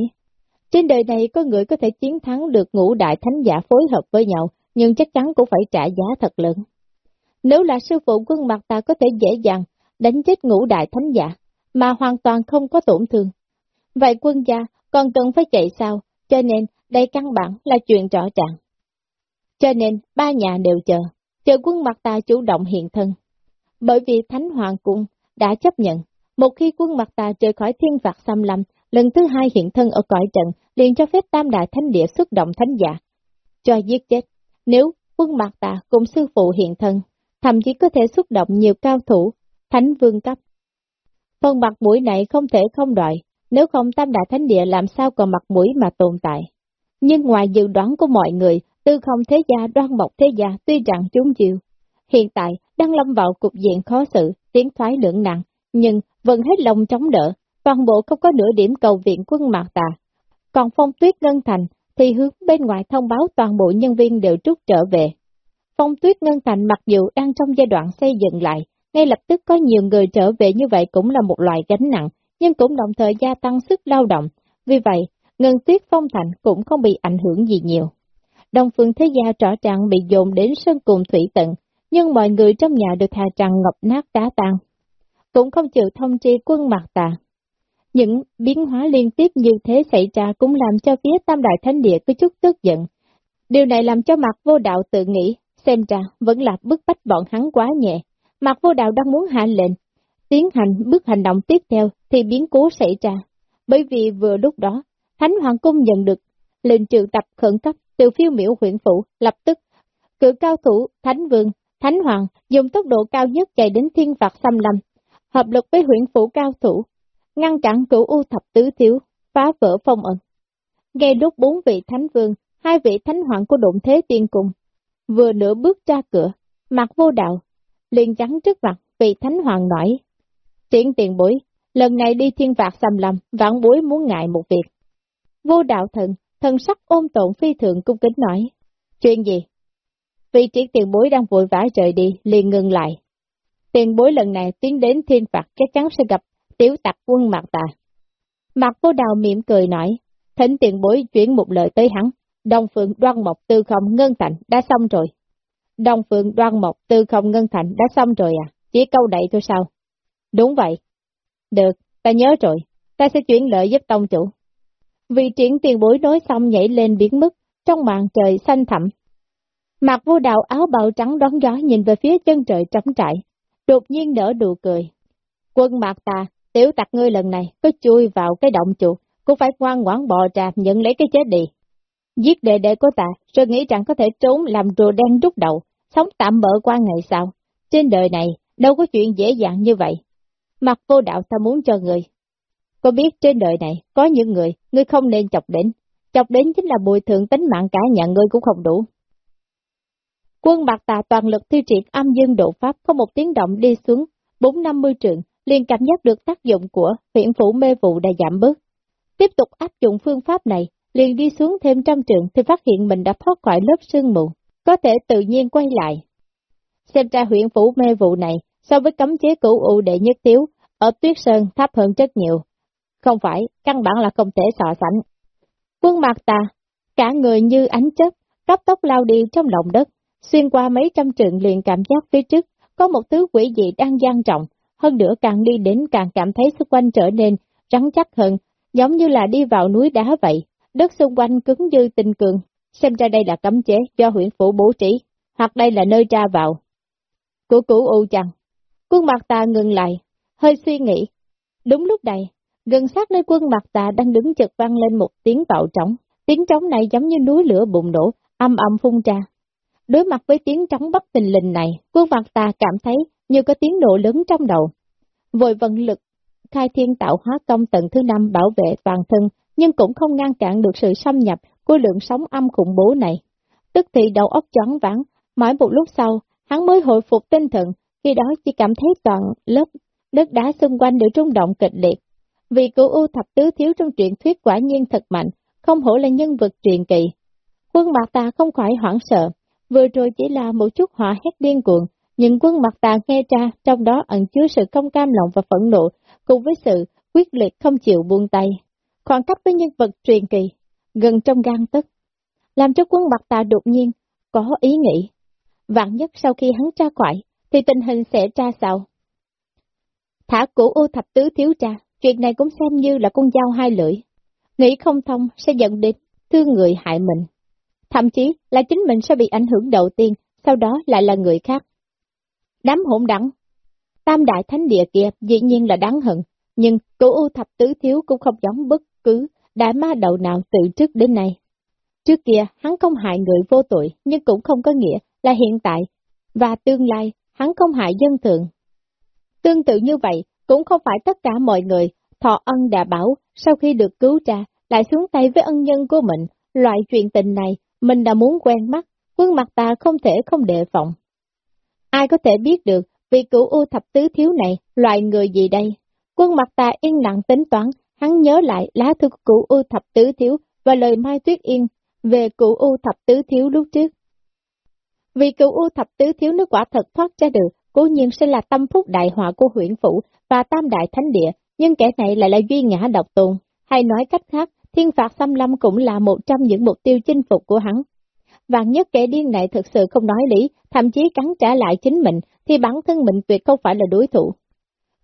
Trên đời này có người có thể chiến thắng được ngũ đại thánh giả phối hợp với nhau, nhưng chắc chắn cũng phải trả giá thật lớn. Nếu là sư phụ quân mặt tà có thể dễ dàng đánh chết ngũ đại thánh giả, mà hoàn toàn không có tổn thương. Vậy quân gia còn cần phải chạy sao, cho nên đây căn bản là chuyện rõ ràng. Cho nên ba nhà đều chờ, chờ quân mặt ta chủ động hiện thân. Bởi vì Thánh Hoàng Cung đã chấp nhận, một khi quân mặt ta rời khỏi thiên phạt xâm lâm, lần thứ hai hiện thân ở cõi trận, liền cho phép tam đại thánh địa xuất động thánh giả, cho giết chết. Nếu quân mặt ta cùng sư phụ hiện thân, thậm chí có thể xuất động nhiều cao thủ, thánh vương cấp. Phần mặt mũi này không thể không đòi, nếu không tam đại thánh địa làm sao còn mặt mũi mà tồn tại. Nhưng ngoài dự đoán của mọi người, tư không thế gia đoan mộc thế gia tuy rằng chúng chịu. Hiện tại, đang lâm vào cục diện khó xử, tiến thoái lưỡng nặng, nhưng vẫn hết lòng chống đỡ, toàn bộ không có nửa điểm cầu viện quân mạc tà. Còn phong tuyết ngân thành, thì hướng bên ngoài thông báo toàn bộ nhân viên đều rút trở về. Phong tuyết ngân thành mặc dù đang trong giai đoạn xây dựng lại, ngay lập tức có nhiều người trở về như vậy cũng là một loại gánh nặng, nhưng cũng đồng thời gia tăng sức lao động. Vì vậy, ngân tuyết phong thành cũng không bị ảnh hưởng gì nhiều. Đồng phương thế gia rõ ràng bị dồn đến sân cùng thủy tận, nhưng mọi người trong nhà được hà trăng ngọc nát đá tan. Cũng không chịu thông tri quân mặt tà. Những biến hóa liên tiếp như thế xảy ra cũng làm cho phía Tam Đại Thánh Địa có chút tức giận. Điều này làm cho mặt vô đạo tự nghĩ, xem ra vẫn là bức bách bọn hắn quá nhẹ. Mặt vô đạo đang muốn hạ lệnh, tiến hành bước hành động tiếp theo thì biến cố xảy ra. Bởi vì vừa lúc đó, Thánh Hoàng Cung nhận được lệnh triệu tập khẩn cấp từ phiêu miểu huyện phủ, lập tức cử cao thủ Thánh Vương, Thánh Hoàng dùng tốc độ cao nhất chạy đến thiên phạt xâm lâm, hợp lực với huyện phủ cao thủ, ngăn chặn cửu u thập tứ thiếu, phá vỡ phong ẩn. Ngay lúc bốn vị Thánh Vương, hai vị Thánh Hoàng của đụng thế tiên cùng, vừa nửa bước ra cửa, mặt vô đạo, liền trắng trước mặt vị Thánh Hoàng nói. triển tiền bối, lần này đi thiên phạt xâm lâm, vãn bối muốn ngại một việc. Vô đạo thần, thần sắc ôm tộn phi thượng cung kính nói. Chuyện gì? Vị trí tiền bối đang vội vã rời đi, liền ngừng lại. Tiền bối lần này tiến đến thiên phạt chắc chắn sẽ gặp tiểu tặc quân mặt tà. Mặt vô đào mỉm cười nói, thỉnh tiền bối chuyển một lời tới hắn, Đông Phượng đoan mộc tư không ngân thành đã xong rồi. Đông Phượng đoan mộc tư không ngân thành đã xong rồi à, chỉ câu đậy thôi sao? Đúng vậy. Được, ta nhớ rồi, ta sẽ chuyển lợi giúp tông chủ. Vị triển tiền bối nói xong nhảy lên biến mất, trong màn trời xanh thẳm. Mặt vô đạo áo bào trắng đón gió nhìn về phía chân trời trống trải, đột nhiên nở đùa cười. Quân mạc ta, tiểu tặc ngươi lần này có chui vào cái động chuột, cũng phải ngoan ngoãn bò ra nhận lấy cái chết đi. Giết đệ đệ của ta, rồi nghĩ rằng có thể trốn làm rùa đen rút đầu, sống tạm bỡ qua ngày sau. Trên đời này, đâu có chuyện dễ dàng như vậy. Mặt vô đạo ta muốn cho người. Có biết trên đời này, có những người, ngươi không nên chọc đến. Chọc đến chính là bồi thường tính mạng cả nhà ngươi cũng không đủ. Quân bạc tà toàn lực thi triển âm dương độ pháp có một tiếng động đi xuống, 450 trượng, liền cảm giác được tác dụng của huyện phủ mê vụ đã giảm bớt. Tiếp tục áp dụng phương pháp này, liền đi xuống thêm trăm trượng thì phát hiện mình đã thoát khỏi lớp sương mù, có thể tự nhiên quay lại. Xem ra huyện phủ mê vụ này, so với cấm chế cửu u đệ nhất tiếu, ở tuyết sơn thấp hơn rất nhiều. Không phải, căn bản là không thể so sánh. Quân mặt ta, cả người như ánh chớp, cấp tốc lao đi trong lòng đất, xuyên qua mấy trăm trượng liền cảm giác phía trước, có một thứ quỷ dị đang gian trọng, hơn nữa càng đi đến càng cảm thấy xung quanh trở nên rắn chắc hơn, giống như là đi vào núi đá vậy, đất xung quanh cứng như tinh cường, xem ra đây là cấm chế do huyện phủ bố trí, hoặc đây là nơi ra vào. Của cửu u chăng? Quân mặt ta ngừng lại, hơi suy nghĩ. Đúng lúc này, gần sát nơi quân mặt tà đang đứng chật vang lên một tiếng bạo trống, tiếng trống này giống như núi lửa bùng nổ, âm âm phun ra. Đối mặt với tiếng trống bất tình lình này, quân mặt tà cảm thấy như có tiếng nổ lớn trong đầu. Vội vận lực, khai thiên tạo hóa công tận thứ năm bảo vệ toàn thân, nhưng cũng không ngăn cản được sự xâm nhập của lượng sóng âm khủng bố này. Tức thì đầu óc choáng vắng, mãi một lúc sau, hắn mới hồi phục tinh thần, khi đó chỉ cảm thấy toàn lớp đất đá xung quanh đều rung động kịch liệt. Vì cửu U thập tứ thiếu trong truyện thuyết quả nhiên thật mạnh, không hổ là nhân vật truyền kỳ. Quân mặt ta không khỏi hoảng sợ, vừa rồi chỉ là một chút hỏa hét điên cuồng, nhưng quân mặt ta nghe ra trong đó ẩn chứa sự không cam lòng và phẫn nộ, cùng với sự quyết liệt không chịu buông tay. Khoảng cách với nhân vật truyền kỳ, gần trong gan tức, làm cho quân mặt ta đột nhiên có ý nghĩ. Vạn nhất sau khi hắn tra quại, thì tình hình sẽ ra sao? Thả cổ u thập tứ thiếu tra, chuyện này cũng xem như là con dao hai lưỡi. Nghĩ không thông sẽ dẫn đến thương người hại mình. Thậm chí là chính mình sẽ bị ảnh hưởng đầu tiên sau đó lại là người khác. Đám hỗn đẳng. Tam đại thánh địa kia dĩ nhiên là đáng hận, nhưng cửu U thập tứ thiếu cũng không giống bất cứ đại ma đầu nào từ trước đến nay. Trước kia, hắn không hại người vô tội, nhưng cũng không có nghĩa là hiện tại, và tương lai, hắn không hại dân thường. Tương tự như vậy, cũng không phải tất cả mọi người, thọ ân đã bảo, sau khi được cứu ra, lại xuống tay với ân nhân của mình, loại chuyện tình này, mình đã muốn quen mắt, quân mặt ta không thể không đề phòng. Ai có thể biết được, vì cửu U thập tứ thiếu này, loại người gì đây? Quân mặt ta yên lặng tính toán, hắn nhớ lại lá thư của cửu U thập tứ thiếu và lời Mai Tuyết Yên về cửu U thập tứ thiếu lúc trước. Vì cửu U thập tứ thiếu nước quả thật thoát ra được, cố nhiên sẽ là tâm phúc đại họa của huyện phủ và tam đại thánh địa, nhưng kẻ này lại là duy ngã độc tôn. Hay nói cách khác, thiên phạt xâm lâm cũng là một trong những mục tiêu chinh phục của hắn. Vạn nhất kẻ điên này thực sự không nói lý, thậm chí cắn trả lại chính mình, thì bản thân mình tuyệt không phải là đối thủ.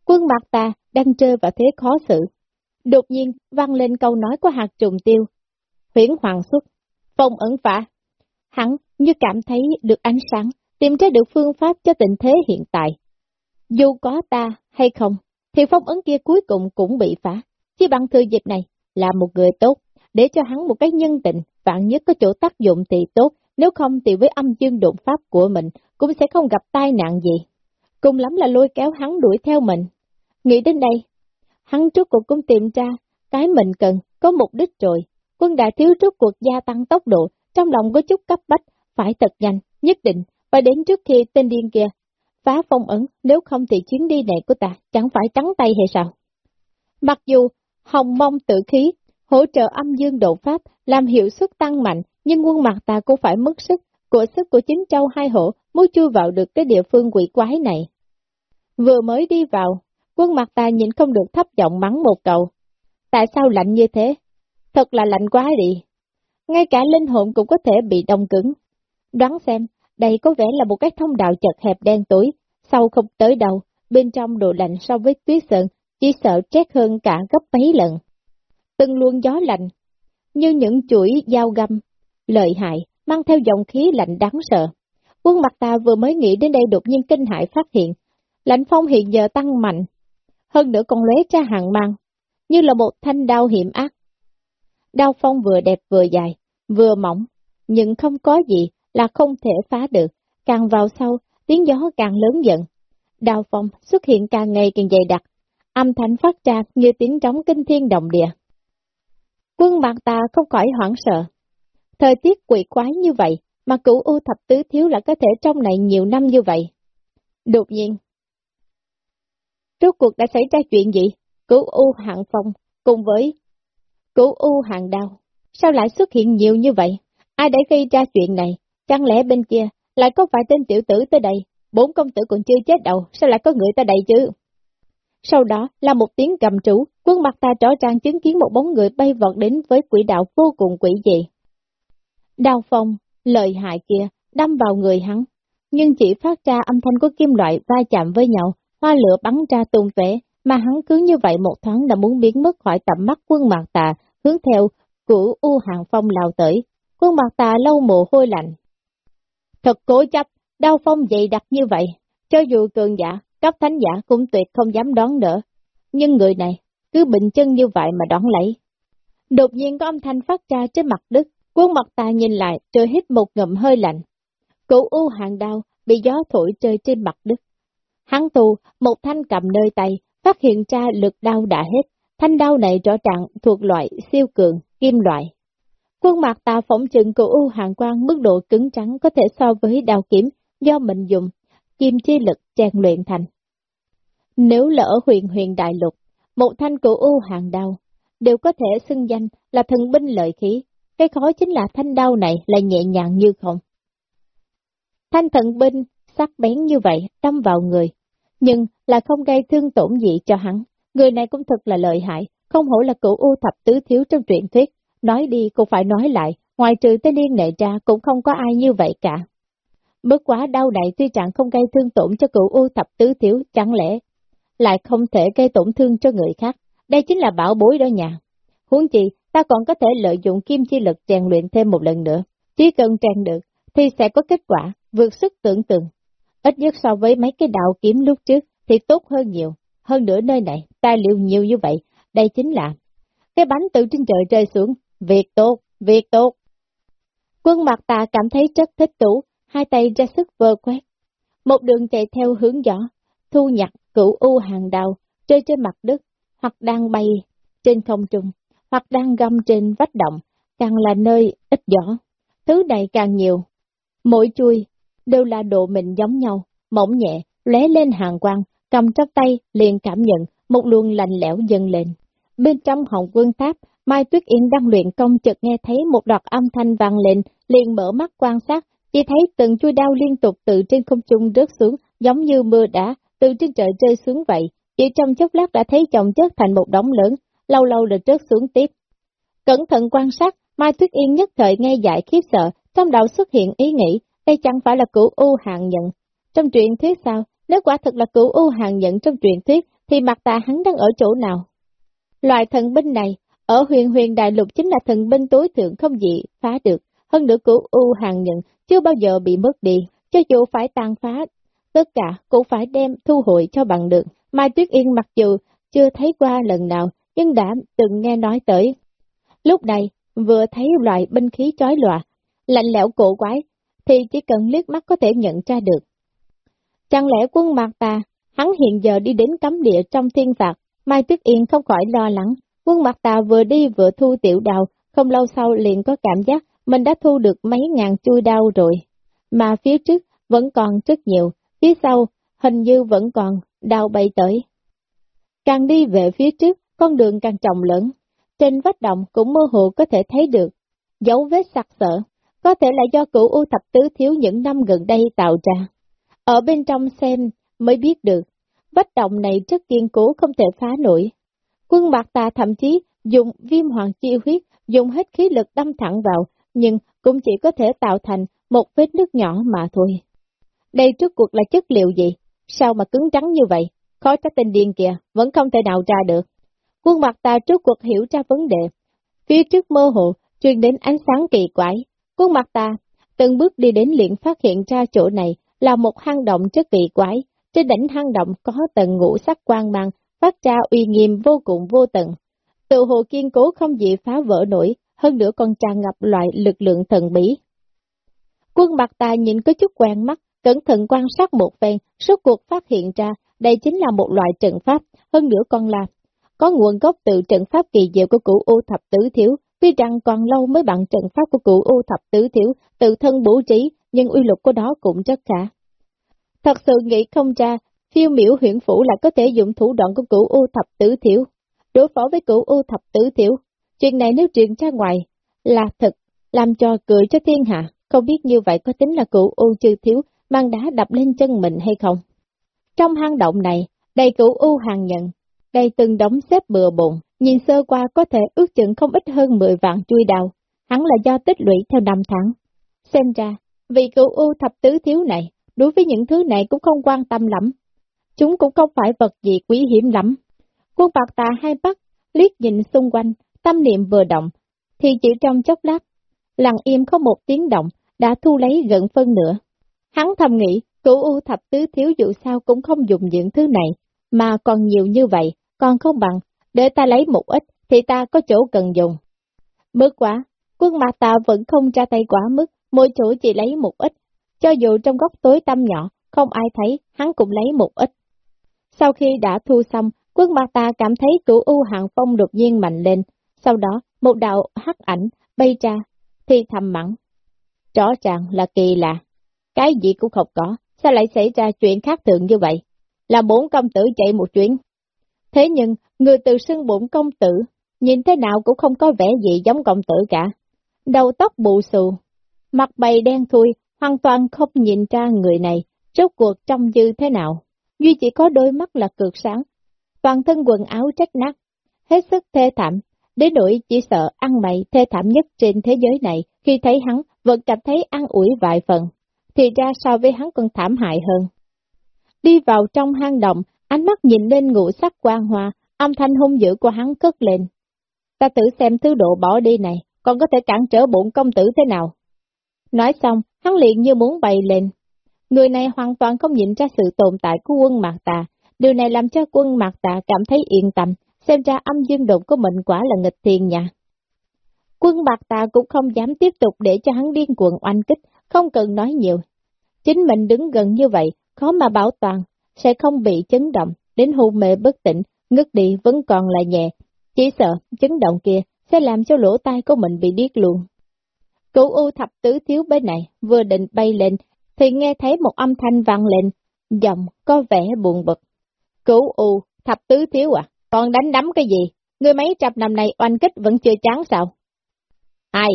Quân mặt ta đang chơi vào thế khó xử. Đột nhiên vang lên câu nói của hạt trùng tiêu. Huyển hoàng xuất, phong ẩn phả. Hắn như cảm thấy được ánh sáng, tìm ra được phương pháp cho tình thế hiện tại. Dù có ta hay không, thì phong ấn kia cuối cùng cũng bị phá. Chỉ bằng thư dịp này là một người tốt, để cho hắn một cái nhân tình, vạn nhất có chỗ tác dụng thì tốt, nếu không thì với âm dương độn pháp của mình cũng sẽ không gặp tai nạn gì. Cùng lắm là lôi kéo hắn đuổi theo mình. Nghĩ đến đây, hắn trước cuộc cũng tìm ra cái mình cần, có mục đích rồi. Quân đại thiếu trước cuộc gia tăng tốc độ, trong lòng có chút cấp bách, phải thật nhanh, nhất định, và đến trước khi tên điên kia phá phong ấn, nếu không thì chuyến đi này của ta chẳng phải trắng tay hay sao? Mặc dù hồng mông tự khí, hỗ trợ âm dương độ pháp, làm hiệu suất tăng mạnh, nhưng quân mặt ta cũng phải mất sức, của sức của chính châu hai hộ mới chui vào được cái địa phương quỷ quái này. Vừa mới đi vào, quân mặt ta nhìn không được thấp giọng mắng một cầu. Tại sao lạnh như thế? Thật là lạnh quá đi. Ngay cả linh hồn cũng có thể bị đông cứng. Đoán xem, đây có vẻ là một cái thông đạo chật hẹp đen tối, sâu không tới đâu, bên trong độ lạnh so với tuyết sơn, chỉ sợ chết hơn cả gấp mấy lần. Từng luồng gió lạnh, như những chuỗi dao găm, lợi hại, mang theo dòng khí lạnh đáng sợ. Quân mặt ta vừa mới nghĩ đến đây đột nhiên kinh hại phát hiện, lạnh phong hiện giờ tăng mạnh, hơn nữa còn lóe ra hàng mang, như là một thanh đao hiểm ác. Đao phong vừa đẹp vừa dài, vừa mỏng, nhưng không có gì là không thể phá được, càng vào sau, tiếng gió càng lớn dần. Đào phong xuất hiện càng ngày càng dày đặc, âm thanh phát ra như tiếng trống kinh thiên động địa. Quân bạn ta không khỏi hoảng sợ. Thời tiết quỷ quái như vậy, mà cửu U thập tứ thiếu là có thể trong này nhiều năm như vậy. Đột nhiên, rốt cuộc đã xảy ra chuyện gì? Cửu U hạng phong cùng với cửu U hạng đao, sao lại xuất hiện nhiều như vậy? Ai đã gây ra chuyện này? Chẳng lẽ bên kia lại có vài tên tiểu tử tới đây, bốn công tử còn chưa chết đâu, sao lại có người tới đây chứ? Sau đó là một tiếng cầm trú, quân mặt ta rõ ràng chứng kiến một bóng người bay vọt đến với quỷ đạo vô cùng quỷ dị. Đào phong, lời hại kia, đâm vào người hắn, nhưng chỉ phát ra âm thanh của kim loại va chạm với nhau, hoa lửa bắn ra tung tóe, mà hắn cứ như vậy một thoáng đã muốn biến mất khỏi tầm mắt quân mặt tà, hướng theo của U Hàng Phong lao tới. Quân mặt tà lâu mồ hôi lạnh, Thật cố chấp, đau phong dày đặc như vậy, cho dù cường giả, cấp thánh giả cũng tuyệt không dám đón đỡ. Nhưng người này, cứ bình chân như vậy mà đón lấy. Đột nhiên có âm thanh phát ra trên mặt đất, quân mặt ta nhìn lại rồi hít một ngụm hơi lạnh. Cụ u hàng đau, bị gió thổi chơi trên mặt đất. Hắn tù, một thanh cầm nơi tay, phát hiện ra lực đau đã hết. Thanh đau này rõ ràng thuộc loại siêu cường, kim loại. Khuôn mặt tà phỏng chừng của U Hàng Quang mức độ cứng trắng có thể so với đào kiếm do mình dùng, kim chi lực rèn luyện thành. Nếu lỡ huyền huyền đại lục, một thanh của U Hàng đao, đều có thể xưng danh là thần binh lợi khí, cái khó chính là thanh đao này là nhẹ nhàng như không. Thanh thần binh sắc bén như vậy đâm vào người, nhưng là không gây thương tổn gì cho hắn. Người này cũng thật là lợi hại, không hổ là cửu u thập tứ thiếu trong truyện thuyết, Nói đi cũng phải nói lại, ngoài trừ tên liên nệ ra cũng không có ai như vậy cả. Bất quá đau này tuy chẳng không gây thương tổn cho cựu u thập tứ thiếu, chẳng lẽ lại không thể gây tổn thương cho người khác. Đây chính là bảo bối đó nhà. Huống chi, ta còn có thể lợi dụng kim chi lực rèn luyện thêm một lần nữa. Chỉ cần rèn được, thì sẽ có kết quả. vượt sức tưởng tượng. Ít nhất so với mấy cái đạo kiếm lúc trước thì tốt hơn nhiều. Hơn nữa nơi này, tài liệu nhiều như vậy, đây chính là cái bánh từ trên trời rơi xuống. Việc tốt, việc tốt. Quân mặt tà cảm thấy rất thích tủ, hai tay ra sức vơ quét. Một đường chạy theo hướng gió, thu nhặt cửu u hàng đào, rơi trên mặt đất, hoặc đang bay trên không trung, hoặc đang găm trên vách động, càng là nơi ít gió. Thứ này càng nhiều. Mỗi chui đều là độ mịn giống nhau, mỏng nhẹ, lóe lên hàng quang, cầm trong tay liền cảm nhận một luồng lạnh lẽo dâng lên. Bên trong hồng quân tháp, Mai Tuyết Yên đang luyện công chợt nghe thấy một đọt âm thanh vang lên, liền mở mắt quan sát, chỉ thấy từng chui đao liên tục từ trên không trung rớt xuống, giống như mưa đã, từ trên trời rơi xuống vậy. Chỉ trong chốc lát đã thấy chồng chất thành một đống lớn, lâu lâu được rớt xuống tiếp. Cẩn thận quan sát, Mai Tuyết Yên nhất thời nghe dại khiếp sợ, trong đầu xuất hiện ý nghĩ, đây chẳng phải là cửu U hạng nhận. Trong truyện thuyết sao, nếu quả thực là cửu U hạng nhận trong truyện thuyết, thì mặt tà hắn đang ở chỗ nào? Loại thần binh này, ở huyền huyền đại lục chính là thần binh tối thượng không gì phá được, hơn nữa cửu U hàng nhận chưa bao giờ bị mất đi, cho dù phải tàn phá, tất cả cũng phải đem thu hồi cho bằng được. Mai Tuyết Yên mặc dù chưa thấy qua lần nào, nhưng đã từng nghe nói tới. Lúc này, vừa thấy loại binh khí chói lòa, lạnh lẽo cổ quái, thì chỉ cần liếc mắt có thể nhận ra được. Chẳng lẽ quân mạc ta hắn hiện giờ đi đến cấm địa trong thiên phạt, Mai Tuyết Yên không khỏi lo lắng, quân mặt tà vừa đi vừa thu tiểu đào, không lâu sau liền có cảm giác mình đã thu được mấy ngàn chui đao rồi, mà phía trước vẫn còn rất nhiều, phía sau hình như vẫn còn đau bay tới. Càng đi về phía trước, con đường càng trọng lớn, trên vách động cũng mơ hồ có thể thấy được, dấu vết sặc sỡ, có thể là do cửu u thập tứ thiếu những năm gần đây tạo ra. Ở bên trong xem mới biết được, vách động này rất kiên cố không thể phá nổi. Quân bạc tà thậm chí dùng viêm hoàng chi huyết, dùng hết khí lực đâm thẳng vào, nhưng cũng chỉ có thể tạo thành một vết nước nhỏ mà thôi. Đây trước cuộc là chất liệu gì? Sao mà cứng trắng như vậy? Khó trách tên điên kìa, vẫn không thể nào ra được. Quân mặt ta trước cuộc hiểu ra vấn đề. Phía trước mơ hồ, truyền đến ánh sáng kỳ quái. Quân mặt ta, từng bước đi đến liền phát hiện ra chỗ này là một hang động rất kỳ quái. Trên đỉnh hang động có tầng ngũ sắc quang mang, phát ra uy nghiêm vô cùng vô tận. Tự hồ kiên cố không gì phá vỡ nổi, hơn nữa còn tràn ngập loại lực lượng thần bí. Quân mặt ta nhìn có chút quen mắt, cẩn thận quan sát một phen, suốt cuộc phát hiện ra đây chính là một loại trận pháp, hơn nữa còn là có nguồn gốc từ trận pháp kỳ diệu của cửu U thập tứ thiếu, tuy rằng còn lâu mới bằng trận pháp của cửu U thập tứ thiếu, tự thân bố trí, nhưng uy lực của đó cũng rất khả. Thật sự nghĩ không ra, tiêu miểu huyện phủ là có thể dùng thủ đoạn của cửu U thập tứ thiếu. Đối phó với cửu U thập tứ thiếu, chuyện này nếu truyền ra ngoài, là thật, làm cho cười cho thiên hạ, không biết như vậy có tính là cửu U chư thiếu, mang đá đập lên chân mình hay không. Trong hang động này, đầy cửu U hàng nhận, đây từng đống xếp bừa bộn, nhìn sơ qua có thể ước chừng không ít hơn 10 vạn chui đào, hắn là do tích lũy theo năm tháng. Xem ra, vì cửu U thập tứ thiếu này, đối với những thứ này cũng không quan tâm lắm. Chúng cũng không phải vật gì quý hiểm lắm. Quân bạc tà hai bắt, liếc nhìn xung quanh, tâm niệm vừa động, thì chỉ trong chốc lát, lặng im có một tiếng động, đã thu lấy gần phân nửa. Hắn thầm nghĩ, cửu U thập tứ thiếu dụ sao cũng không dùng những thứ này, mà còn nhiều như vậy, còn không bằng, để ta lấy một ít, thì ta có chỗ cần dùng. Mức quá, quân mặt tà vẫn không ra tay quá mức, mỗi chỗ chỉ lấy một ít, cho dù trong góc tối tăm nhỏ, không ai thấy, hắn cũng lấy một ít. Sau khi đã thu xong, quân ma ta cảm thấy cửu u hạng phong đột nhiên mạnh lên, sau đó một đạo hắc ảnh bay ra, thi thầm mắng. Rõ ràng là kỳ lạ, cái gì cũng không có, sao lại xảy ra chuyện khác thường như vậy? Là bốn công tử chạy một chuyến. Thế nhưng, người từ xưng bổn công tử, nhìn thế nào cũng không có vẻ gì giống công tử cả. Đầu tóc bù xù, mặt bầy đen thui, hoàn toàn không nhìn ra người này, rốt cuộc trông như thế nào. Duy chỉ có đôi mắt là cực sáng, toàn thân quần áo trách nát, hết sức thê thảm, đến nỗi chỉ sợ ăn mày thê thảm nhất trên thế giới này, khi thấy hắn vẫn cảm thấy ăn ủi vài phần, thì ra so với hắn còn thảm hại hơn. Đi vào trong hang động, ánh mắt nhìn lên ngũ sắc quang hoa, âm thanh hung dữ của hắn cất lên. Ta thử xem thứ độ bỏ đi này, còn có thể cản trở bổn công tử thế nào. Nói xong, hắn liền như muốn bay lên, Người này hoàn toàn không nhìn ra sự tồn tại của quân Mạc Tà, điều này làm cho quân Mạc Tà cảm thấy yên tâm, xem ra âm dương độn của mình quả là nghịch thiên nhà. Quân Mạc Tà cũng không dám tiếp tục để cho hắn điên cuồng oanh kích, không cần nói nhiều. Chính mình đứng gần như vậy, khó mà bảo toàn, sẽ không bị chấn động, đến hôn mê bất tỉnh, ngất đi vẫn còn là nhẹ. Chỉ sợ, chấn động kia sẽ làm cho lỗ tai của mình bị điếc luôn. Cửu U thập tứ thiếu bên này, vừa định bay lên, thì nghe thấy một âm thanh vang lên, giọng có vẻ buồn bực. Cứu U, thập tứ thiếu à, còn đánh đấm cái gì? Ngươi mấy trăm năm này oanh kích vẫn chưa chán sao? Ai?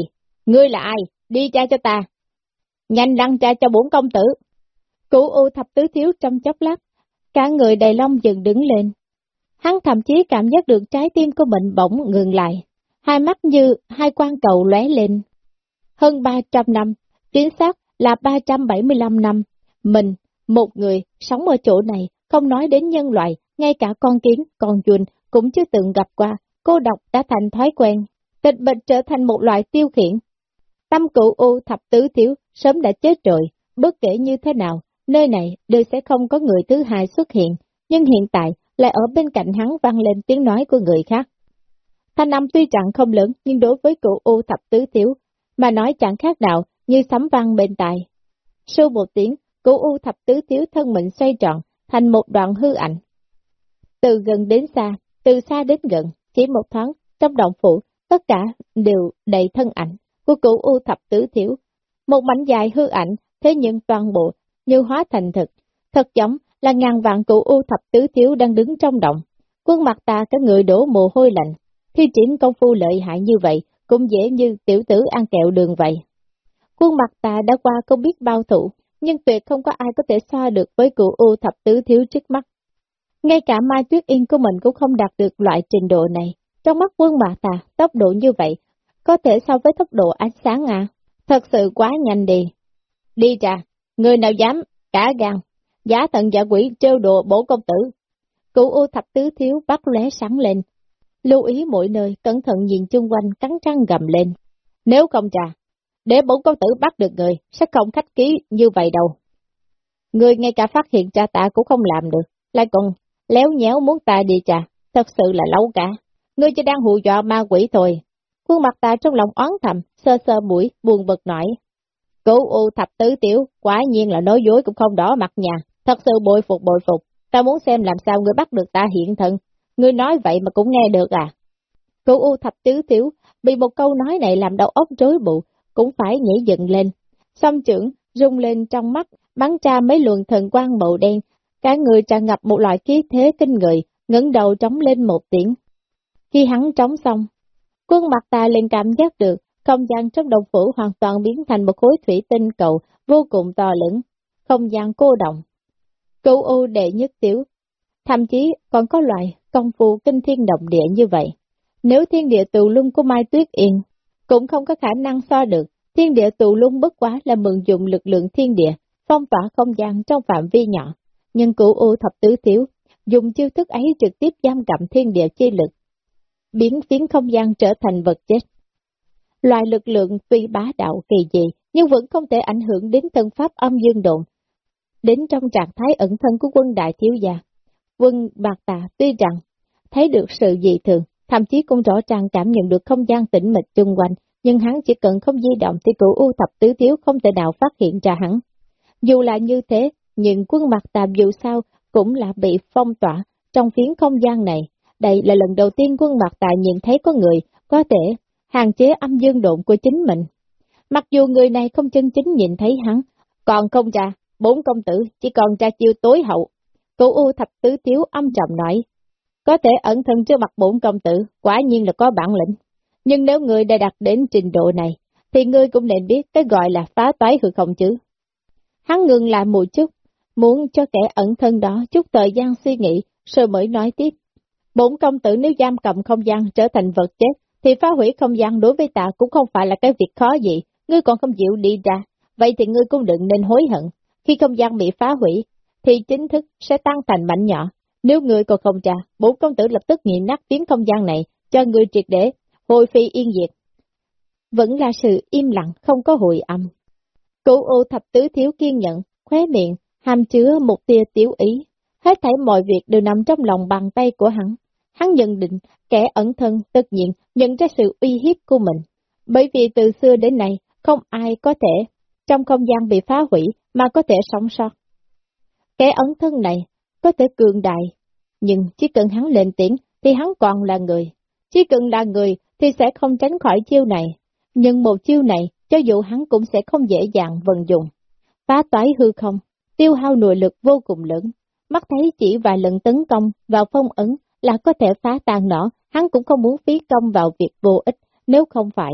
Ngươi là ai? Đi tra cho ta. Nhanh đăng tra cho bốn công tử. Cửu U thập tứ thiếu trong chốc lát, cả người đầy long dừng đứng lên. Hắn thậm chí cảm giác được trái tim của mình bỗng ngừng lại, hai mắt như hai quan cầu lóe lên. Hơn 300 năm, chính xác là 375 năm, mình, một người, sống ở chỗ này, không nói đến nhân loại, ngay cả con kiến, con chuồn cũng chưa từng gặp qua, cô độc đã thành thói quen, tịch bệnh trở thành một loại tiêu khiển. Tâm cụ u thập tứ thiếu, sớm đã chết rồi, bất kể như thế nào, nơi này đều sẽ không có người thứ hai xuất hiện, nhưng hiện tại lại ở bên cạnh hắn vang lên tiếng nói của người khác. Thanh âm tuy chẳng không lớn, nhưng đối với cụ u thập tứ thiếu, mà nói chẳng khác nào như sấm vang bên tai. Sau một tiếng, cửu u thập tứ thiếu thân mình xoay tròn, thành một đoạn hư ảnh. Từ gần đến xa, từ xa đến gần, chỉ một thoáng, trong động phủ, tất cả đều đầy thân ảnh của cửu u thập tứ thiếu. Một mảnh dài hư ảnh, thế nhưng toàn bộ như hóa thành thực, thật giống là ngàn vạn cửu u thập tứ thiếu đang đứng trong động. Quân mặt ta các người đổ mồ hôi lạnh, thi triển công phu lợi hại như vậy, cũng dễ như tiểu tử ăn kẹo đường vậy. Quân mặt ta đã qua không biết bao thủ, nhưng tuyệt không có ai có thể so được với cửu u thập tứ thiếu trước mắt. Ngay cả Mai Tuyết Yên của mình cũng không đạt được loại trình độ này. Trong mắt quân mặt ta, tốc độ như vậy, có thể so với tốc độ ánh sáng à? Thật sự quá nhanh đi. Đi trà, người nào dám, cả gan, giá tận giả quỷ trêu đùa bổ công tử. Cửu u thập tứ thiếu bắt lóe sáng lên, lưu ý mỗi nơi, cẩn thận nhìn chung quanh, cắn răng gầm lên. Nếu không trà, để bốn công tử bắt được người, sẽ không khách ký như vậy đâu. Người ngay cả phát hiện cha ta cũng không làm được, lại còn léo nhéo muốn ta đi trà, thật sự là lâu cả. Ngươi chỉ đang hù dọa ma quỷ thôi. Khuôn mặt ta trong lòng oán thầm, sơ sơ mũi, buồn bực nổi. Cửu u thập tứ tiểu, quả nhiên là nói dối cũng không đỏ mặt nhà, thật sự bội phục bội phục. Ta muốn xem làm sao ngươi bắt được ta hiện thân, Ngươi nói vậy mà cũng nghe được à? Cửu U thập tứ tiểu, bị một câu nói này làm đầu óc rối bụ, cũng phải nhảy dựng lên. Song trưởng, rung lên trong mắt, bắn ra mấy luồng thần quang màu đen, cả người tràn ngập một loại khí thế kinh người, ngẩng đầu trống lên một tiếng. Khi hắn trống xong, quân mặt ta liền cảm giác được, không gian trong đồng phủ hoàn toàn biến thành một khối thủy tinh cầu vô cùng to lớn, không gian cô động. Cửu U đệ nhất tiểu, thậm chí còn có loại công phu kinh thiên động địa như vậy. Nếu thiên địa tù lung của Mai Tuyết Yên cũng không có khả năng so được, thiên địa tù lung bất quá là mượn dụng lực lượng thiên địa, phong tỏa không gian trong phạm vi nhỏ. Nhưng cửu u thập tứ thiếu, dùng chiêu thức ấy trực tiếp giam cầm thiên địa chi lực, biến phiến không gian trở thành vật chết. Loại lực lượng tuy bá đạo kỳ dị, nhưng vẫn không thể ảnh hưởng đến thân pháp âm dương độn, đến trong trạng thái ẩn thân của quân đại thiếu gia. Quân bạc tà tuy rằng thấy được sự dị thường, thậm chí cũng rõ ràng cảm nhận được không gian tĩnh mịch chung quanh, nhưng hắn chỉ cần không di động thì cửu u thập tứ thiếu không thể nào phát hiện ra hắn. Dù là như thế, nhưng quân mặt tạm dù sao cũng là bị phong tỏa trong phiến không gian này. Đây là lần đầu tiên quân mặt tà nhìn thấy có người có thể hạn chế âm dương độn của chính mình. Mặc dù người này không chân chính nhìn thấy hắn, còn không ra, bốn công tử chỉ còn ra chiêu tối hậu, Cửu U thập tứ thiếu âm trầm nói, có thể ẩn thân trước mặt bổn công tử, quả nhiên là có bản lĩnh. Nhưng nếu người đã đạt đến trình độ này, thì ngươi cũng nên biết cái gọi là phá toái hư không chứ. Hắn ngừng lại một chút, muốn cho kẻ ẩn thân đó chút thời gian suy nghĩ, rồi mới nói tiếp. Bổn công tử nếu giam cầm không gian trở thành vật chết, thì phá hủy không gian đối với ta cũng không phải là cái việc khó gì, ngươi còn không chịu đi ra, vậy thì ngươi cũng đừng nên hối hận. Khi không gian bị phá hủy, thì chính thức sẽ tăng thành mảnh nhỏ. Nếu người còn không trả, bốn công tử lập tức nghiện nát tiếng không gian này, cho người triệt để, hồi phi yên diệt. Vẫn là sự im lặng, không có hồi âm. Cụ ô thập tứ thiếu kiên nhẫn, khóe miệng, hàm chứa một tia tiểu ý. Hết thảy mọi việc đều nằm trong lòng bàn tay của hắn. Hắn nhận định, kẻ ẩn thân tất nhiên nhận ra sự uy hiếp của mình. Bởi vì từ xưa đến nay, không ai có thể, trong không gian bị phá hủy, mà có thể sống sót. Kẻ ẩn thân này có thể cường đại, nhưng chỉ cần hắn lên tiếng thì hắn còn là người. Chỉ cần là người thì sẽ không tránh khỏi chiêu này. Nhưng một chiêu này, cho dù hắn cũng sẽ không dễ dàng vận dụng. Phá toái hư không, tiêu hao nội lực vô cùng lớn. Mắt thấy chỉ vài lần tấn công vào phong ấn là có thể phá tan nó, hắn cũng không muốn phí công vào việc vô ích, nếu không phải.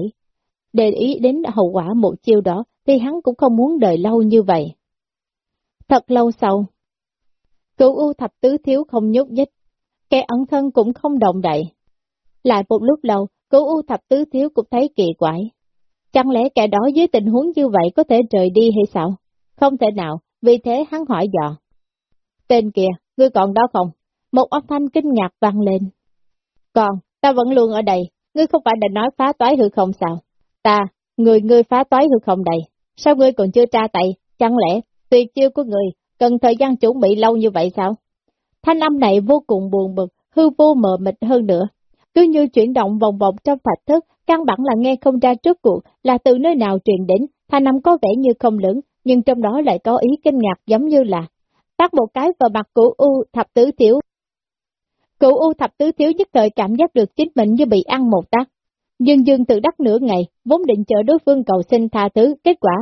Để ý đến hậu quả một chiêu đó, thì hắn cũng không muốn đợi lâu như vậy. Thật lâu sau, cửu u thập tứ thiếu không nhúc nhích, kẻ ẩn thân cũng không động đậy. Lại một lúc lâu, cửu u thập tứ thiếu cũng thấy kỳ quái. Chẳng lẽ kẻ đó dưới tình huống như vậy có thể rời đi hay sao? Không thể nào, vì thế hắn hỏi dò. Tên kia, ngươi còn đó không? Một âm thanh kinh ngạc vang lên. Còn, ta vẫn luôn ở đây, ngươi không phải đã nói phá toái hư không sao? Ta, người ngươi phá toái hư không đây, sao ngươi còn chưa tra tay, chẳng lẽ tuyệt chiêu của người cần thời gian chuẩn bị lâu như vậy sao? Thanh âm này vô cùng buồn bực, hư vô mờ mịt hơn nữa. Cứ như chuyển động vòng vòng trong phạch thức, căn bản là nghe không ra trước cuộc là từ nơi nào truyền đến, thanh âm có vẻ như không lưỡng, nhưng trong đó lại có ý kinh ngạc giống như là tắt một cái vào mặt của U thập tứ thiếu, Cụ U thập tứ thiếu nhất thời cảm giác được chính mình như bị ăn một tát. Dương dương tự đắc nửa ngày, vốn định chờ đối phương cầu xin tha thứ, kết quả.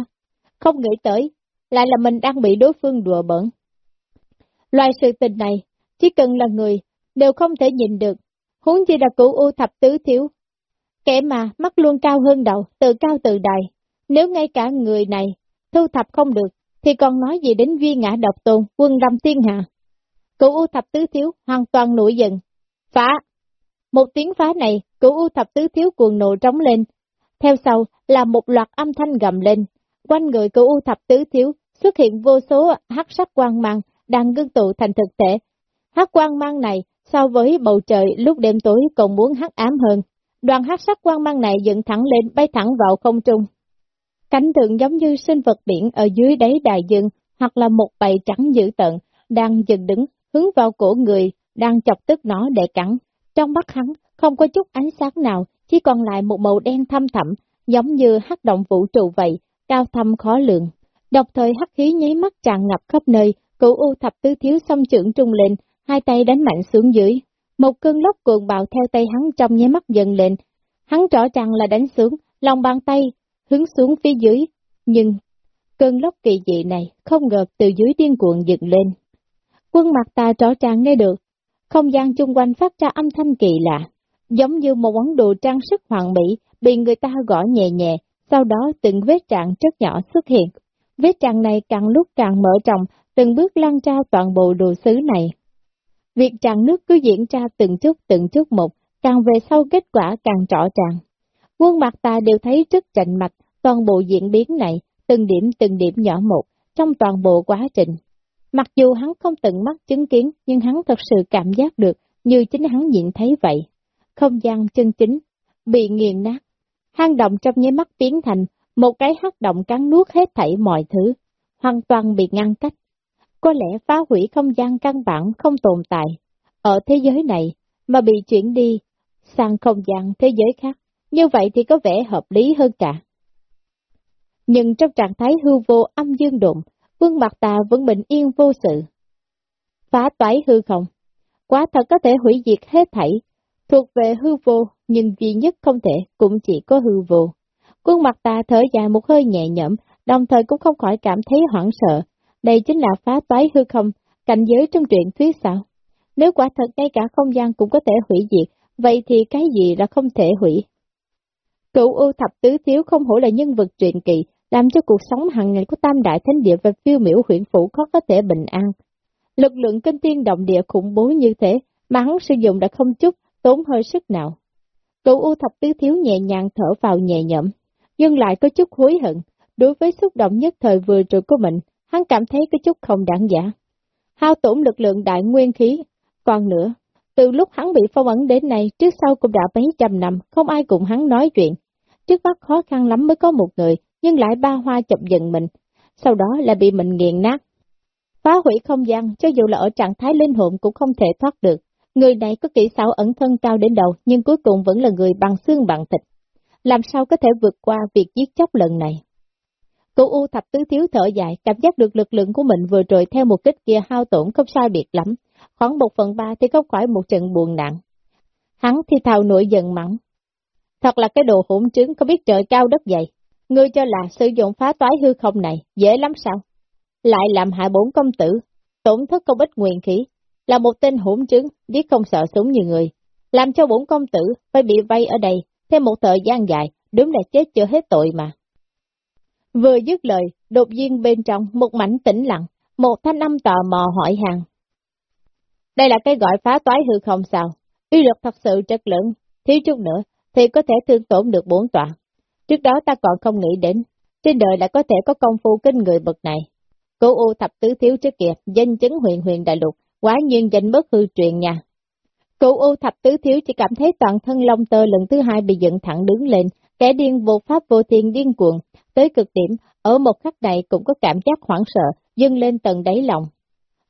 Không nghĩ tới, lại là mình đang bị đối phương đùa bẩn. Loại sự tình này, chỉ cần là người, đều không thể nhìn được, huống chi là cụ U thập tứ thiếu. Kẻ mà mắt luôn cao hơn đầu, từ cao từ đài, nếu ngay cả người này thu thập không được, thì còn nói gì đến duy ngã độc tôn, quân lâm thiên hạ. Cửu U thập tứ thiếu hoàn toàn nổi giận. Phá! Một tiếng phá này, cửu U thập tứ thiếu cuồng nộ trống lên. Theo sau là một loạt âm thanh gầm lên. Quanh người cửu U thập tứ thiếu xuất hiện vô số hắc sắc quang mang đang ngưng tụ thành thực thể. Hắc quang mang này so với bầu trời lúc đêm tối còn muốn hắc ám hơn. Đoàn hắc sắc quang mang này dựng thẳng lên bay thẳng vào không trung. Cảnh tượng giống như sinh vật biển ở dưới đáy đại dương, hoặc là một bầy trắng dữ tận, đang dừng đứng, hướng vào cổ người, đang chọc tức nó để cắn. Trong mắt hắn, không có chút ánh sáng nào, chỉ còn lại một màu đen thâm thẳm, giống như hắc động vũ trụ vậy, cao thâm khó lượng, Độc thời hắc khí nháy mắt tràn ngập khắp nơi, cửu u thập tứ thiếu xâm trưởng trung lên, hai tay đánh mạnh xuống dưới. Một cơn lốc cuồng bạo theo tay hắn trong nháy mắt dần lên. Hắn rõ ràng là đánh xuống, lòng bàn tay hướng xuống phía dưới, nhưng cơn lốc kỳ dị này không ngờ từ dưới điên cuộn dựng lên. Quân mặt ta rõ ràng nghe được, không gian chung quanh phát ra âm thanh kỳ lạ, giống như một món đồ trang sức hoàng mỹ bị người ta gõ nhẹ nhẹ, sau đó từng vết trạng rất nhỏ xuất hiện. Vết trạng này càng lúc càng mở rộng, từng bước lan trao toàn bộ đồ sứ này. Việc tràn nước cứ diễn ra từng chút từng chút một, càng về sau kết quả càng rõ ràng. Quân mặt ta đều thấy rất trạnh mạch, toàn bộ diễn biến này, từng điểm từng điểm nhỏ một, trong toàn bộ quá trình. Mặc dù hắn không tận mắt chứng kiến, nhưng hắn thật sự cảm giác được như chính hắn nhìn thấy vậy. Không gian chân chính, bị nghiền nát. Hang động trong nháy mắt biến thành một cái hắc động cắn nuốt hết thảy mọi thứ, hoàn toàn bị ngăn cách. Có lẽ phá hủy không gian căn bản không tồn tại. Ở thế giới này, mà bị chuyển đi sang không gian thế giới khác, như vậy thì có vẻ hợp lý hơn cả. Nhưng trong trạng thái hư vô âm dương đụng, quân mặt ta vẫn bình yên vô sự. Phá toái hư không? Quá thật có thể hủy diệt hết thảy, thuộc về hư vô, nhưng duy nhất không thể cũng chỉ có hư vô. Quân mặt ta thở dài một hơi nhẹ nhõm, đồng thời cũng không khỏi cảm thấy hoảng sợ. Đây chính là phá toái hư không, cảnh giới trong truyện thuyết sao? Nếu quả thật ngay cả không gian cũng có thể hủy diệt, vậy thì cái gì là không thể hủy? Cựu ưu Thập Tứ Thiếu không hổ là nhân vật truyện kỳ, làm cho cuộc sống hàng ngày của Tam Đại Thánh Địa và phiêu miểu huyện phủ khó có thể bình an. Lực lượng kinh tiên động địa khủng bố như thế, mà hắn sử dụng đã không chút tốn hơi sức nào. Cựu U Thập Tứ Thiếu nhẹ nhàng thở vào nhẹ nhõm, nhưng lại có chút hối hận. Đối với xúc động nhất thời vừa rồi của mình, hắn cảm thấy có chút không đáng giả. Hao tổn lực lượng đại nguyên khí. Còn nữa, từ lúc hắn bị phong ấn đến nay, trước sau cũng đã mấy trăm năm, không ai cùng hắn nói chuyện. Trước mắt khó khăn lắm mới có một người, nhưng lại ba hoa chọc giận mình. sau đó là bị mình nghiền nát. Phá hủy không gian, cho dù là ở trạng thái linh hồn cũng không thể thoát được. Người này có kỹ xảo ẩn thân cao đến đầu, nhưng cuối cùng vẫn là người bằng xương bằng thịt. Làm sao có thể vượt qua việc giết chóc lần này? Cụ U thập tứ thiếu thở dài, cảm giác được lực lượng của mình vừa rồi theo một kích kia hao tổn không sai biệt lắm, khoảng một phần ba thì không khỏi một trận buồn nặng. Hắn thì thào nổi giận mắng. Thật là cái đồ hỗn trứng không biết trời cao đất dày. Ngươi cho là sử dụng phá toái hư không này, dễ lắm sao? Lại làm hại bốn công tử, tổn thất không ít nguyên khí, là một tên hỗn trứng, biết không sợ súng như người. Làm cho bốn công tử phải bị vây ở đây, thêm một thời gian dài, đúng là chết chưa hết tội mà. Vừa dứt lời, đột nhiên bên trong một mảnh tĩnh lặng, một thanh âm tò mò hỏi hàng. Đây là cái gọi phá toái hư không sao? Uy lực thật sự chất lượng, thiếu chút nữa thì có thể thương tổn được bốn tọa. Trước đó ta còn không nghĩ đến, trên đời lại có thể có công phu kinh người bậc này. Cô U thập tứ thiếu trước kia, danh chứng huyền huyền đại lục, quá nhiên danh bất hư truyền nha. Cụ U thập tứ thiếu chỉ cảm thấy toàn thân lông tơ lần thứ hai bị dựng thẳng đứng lên, kẻ điên vô pháp vô thiên điên cuồng, tới cực điểm, ở một khắc này cũng có cảm giác hoảng sợ, dâng lên tầng đáy lòng.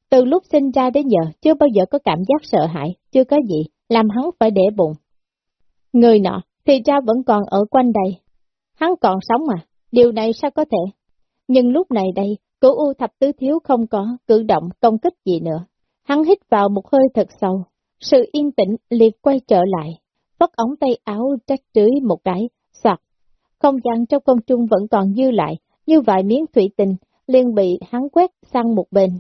Từ lúc sinh ra đến giờ, chưa bao giờ có cảm giác sợ hãi, chưa có gì, làm hắn phải để bụng. Người nọ, thì ra vẫn còn ở quanh đây. Hắn còn sống mà, điều này sao có thể? Nhưng lúc này đây, cửu U thập tứ thiếu không có cử động công kích gì nữa. Hắn hít vào một hơi thật sâu, sự yên tĩnh liệt quay trở lại, vất ống tay áo trách trưới một cái, soạt. Không gian trong công trung vẫn còn dư lại, như vài miếng thủy tinh, liền bị hắn quét sang một bên.